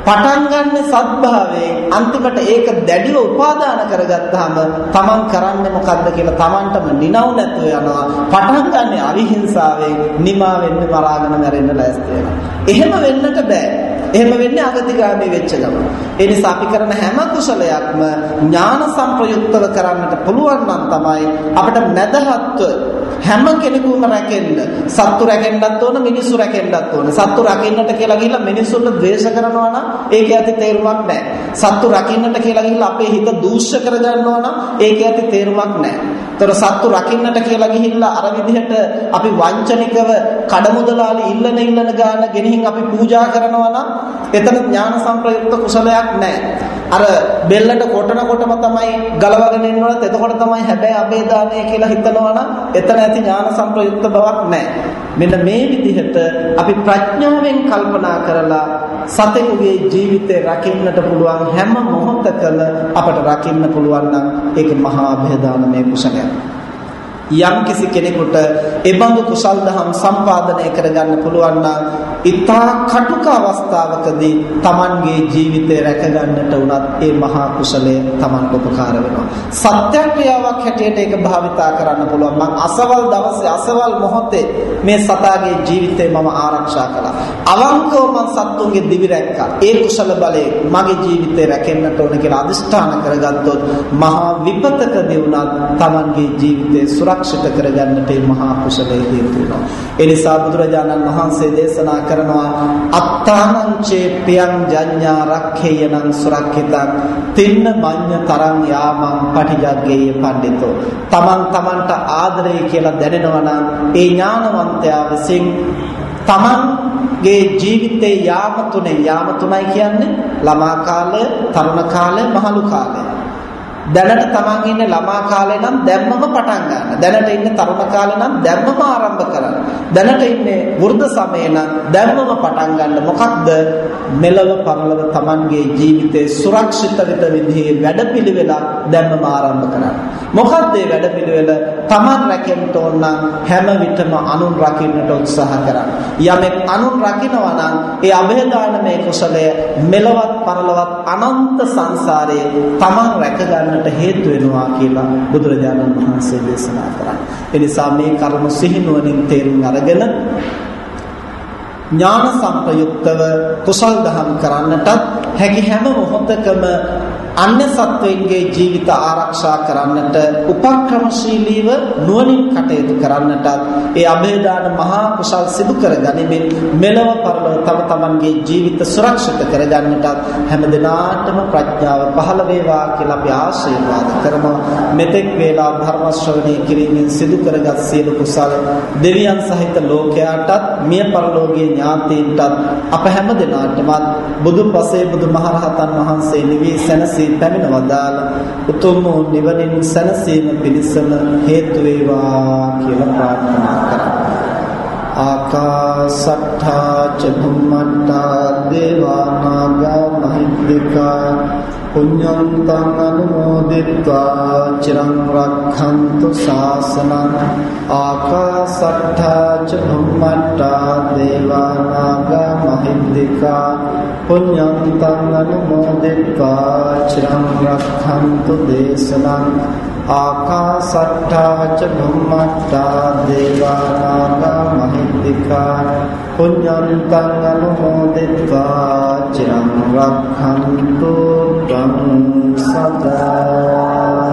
පටන් ගන්න සත්භාවයෙන් අන්තිමට ඒක දැඩිව උපාදාන කරගත්තාම තමන් කරන්නේ මොකද්ද කියලා තමන්ටම නිනව් නැතුව යනවා. පටන් ගන්න අවිහිංසාවෙන් නිමා වෙන්න මරාගෙන මැරෙන්න ලෑස්ති වෙනවා. එහෙම වෙන්නට බෑ. එහෙම වෙන්නේ අගතිගාමී වෙච්ච ගමන්. ඒ නිසා අපි කරන හැම කුසලයක්ම ඥාන සංප්‍රයුක්තව කරන්නට පුළුවන් නම් තමයි අපිට නැදහත්ව හැම කෙනෙකුම රැකෙන්න. සත්තු රැකෙන්නත් ඕන මිනිස්සු රැකෙන්නත් ඕන. සත්තු රකින්නට කියලා ගිහිල්ලා මිනිස්සුන්ට ද්වේෂ කරනවා නම් ඒකේ ඇති තේරුමක් නැහැ. සත්තු රකින්නට කියලා ගිහිල්ලා අපේ හිත දූෂ්‍ය කරගන්නවා නම් ඒකේ ඇති තේරුමක් නැහැ. ඒතර සත්තු රකින්නට කියලා ගිහිල්ලා අර විදිහට අපි වංචනිකව කඩමුදලාලි ඉල්ලන ඉල්ලන ගාන ගෙනihin අපි පූජා කරනවා නම් එතන ඥාන සංප්‍රයුක්ත කුසලයක් නැහැ. අර බෙල්ලට කොටන කොටම තමයි ගලවගෙන එන්නවලත් එතකොට තමයි හැබැයි අබේදානය කියලා හිතනවා නම් එතන ඇති ඥාන සංප්‍රයුක්ත බවක් නැහැ. මෙන්න මේ විදිහට අපි ප්‍රඥාවෙන් කල්පනා කරලා සතෙකුගේ ජීවිතේ රකින්නට පුළුවන් හැම මොහොතකම අපට රකින්න පුළුවන් නම් ඒක මහා භේදානමය කුසලයක්. යම් කිසි කෙනෙකුට එබඳු කුසල් දහම් සම්පාදනය කරගන්න පුළුවන් නම් ඊතා කටුක අවස්ථාවකදී Tamanගේ ජීවිතය රැකගන්නට උනත් ඒ මහා කුසලය Taman උපකාර වෙනවා. සත්‍යක්‍රියාවක් හැටියට ඒක භාවිතා කරන්න පුළුවන්. මම අසවල් දවසේ අසවල් මොහොතේ මේ සතාගේ ජීවිතය මම ආරක්ෂා කළා. අවංකව මම සත්තුන්ගේ දිවි රැක්කා. ඒ කුසල බලයෙන් මගේ ජීවිතය රැකෙන්නට ඕන කියලා අදිෂ්ඨාන කරගත්තොත් මහා විපතකදී උනත් Tamanගේ ජීවිතය සුරක්ෂිත කරගන්නට මේ මහා කුසලයේ හේතු වෙනවා. ඒ නිසා බුදුරජාණන් වහන්සේ දේශනා කරනවා අත්තානං චේප්පයං ජඤ්ඤා රක්ඛේයනං සුරක්ඛිතං තින්න මඤ්ඤ තරං යාමං පටිජග්ගේය පඬිතෝ. තමන් තමන්ට ආදරය කියලා දැනෙනවා නම් ඒ ඥානවන්තයා විසින් තමන්ගේ ජීවිතේ යාම තුනේ යාම තුනයි කියන්නේ ළමා කාලය, තරුණ කාලය, මහලු කාලය. දැනට තමන් ඉන්නේ ළමා කාලේ නම් දැම්මම පටන් ගන්න. දැනට ඉන්නේ තරුණ කාලේ නම් දැම්මම ආරම්භ කරන්න. දැනට ඉන්නේ වෘද්ධ සමයේ නම් දැම්මම පටන් ගන්න. මොකක්ද? මෙලව පරලව තමන්ගේ ජීවිතේ සුරක්ෂිත විත විදිහේ වැඩපිළිවෙලක් දැම්මම ආරම්භ කරන්න. මොකක්ද මේ වැඩපිළිවෙල? තමන් රැකෙන්න ඕන නම් හැම විටම අනුන් රකින්නට උත්සාහ කරන්න. යමෙක් අනුන් රකින්නවා නම් ඒ અભේදානමේ කුසලය මෙලවත් පරලවත් අනන්ත සංසාරයේ තමන් රැක ගන්න කරන්නට හේතු වෙනවා කියලා බුදුරජාණන් වහන්සේ දේශනා කරා. ඒ නිසා මේ කරුණු සිහිනුවණින් තේරුම් අරගෙන ඥාන සංප්‍රයුක්තව කුසල් දහම් කරන්නටත් හැකි හැම මොහොතකම අන්‍ය සත්වයින්ගේ ජීවිත ආරක්ෂා කරන්නට උපක්‍රමශීලීව නුවණින් කටයුතු කරන්නටත් ඒ અભේදාන මහා කුසල් සිදු කරගනිමින් මෙලව පරලොව තම තමන්ගේ ජීවිත සුරක්ෂිත කරගන්නටත් හැම දිනාටම ප්‍රඥාව පහළ වේවා කියලා අපි ආශිර්වාද කරනවා මෙතෙක් වේලා ධර්ම ශ්‍රවණය කිරීමෙන් සිදු කරගත් සියලු කුසල් දෙවියන් සහිත ලෝකයාටත් මිය පරලෝකීය ඥාතීන්ටත් අප හැම දිනාටම බුදු පසේ බුදු මහරහතන් වහන්සේ නිවී සැනසී සැනසී පැමිණ වදාළ උතුම් වූ නිවනින් සැනසීම පිණිසම හේතු වේවා කියලා ප්‍රාර්ථනා කරා. ආකාසට්ඨා ච භුම්මට්ඨා දේවා නාග මහිද්దికා පුඤ්ඤං තං අනුමෝදිत्वा චිරං රක්ඛන්තු ශාසනං ආකාසට්ඨා ච භුම්මට්ඨා දේවා නාග මහින්దికා පුඤ්ඤං තං අනුමෝදිत्वा චිරං රක්ඛන්තු දේශනං ආකාසට්ටාච බුම්මට්ටා දේවානාගා මහිද්దికා පුඤ්ඤන්තං අනුමෝදිत्वा චිරං රක්ඛන්තු ත්වං සදා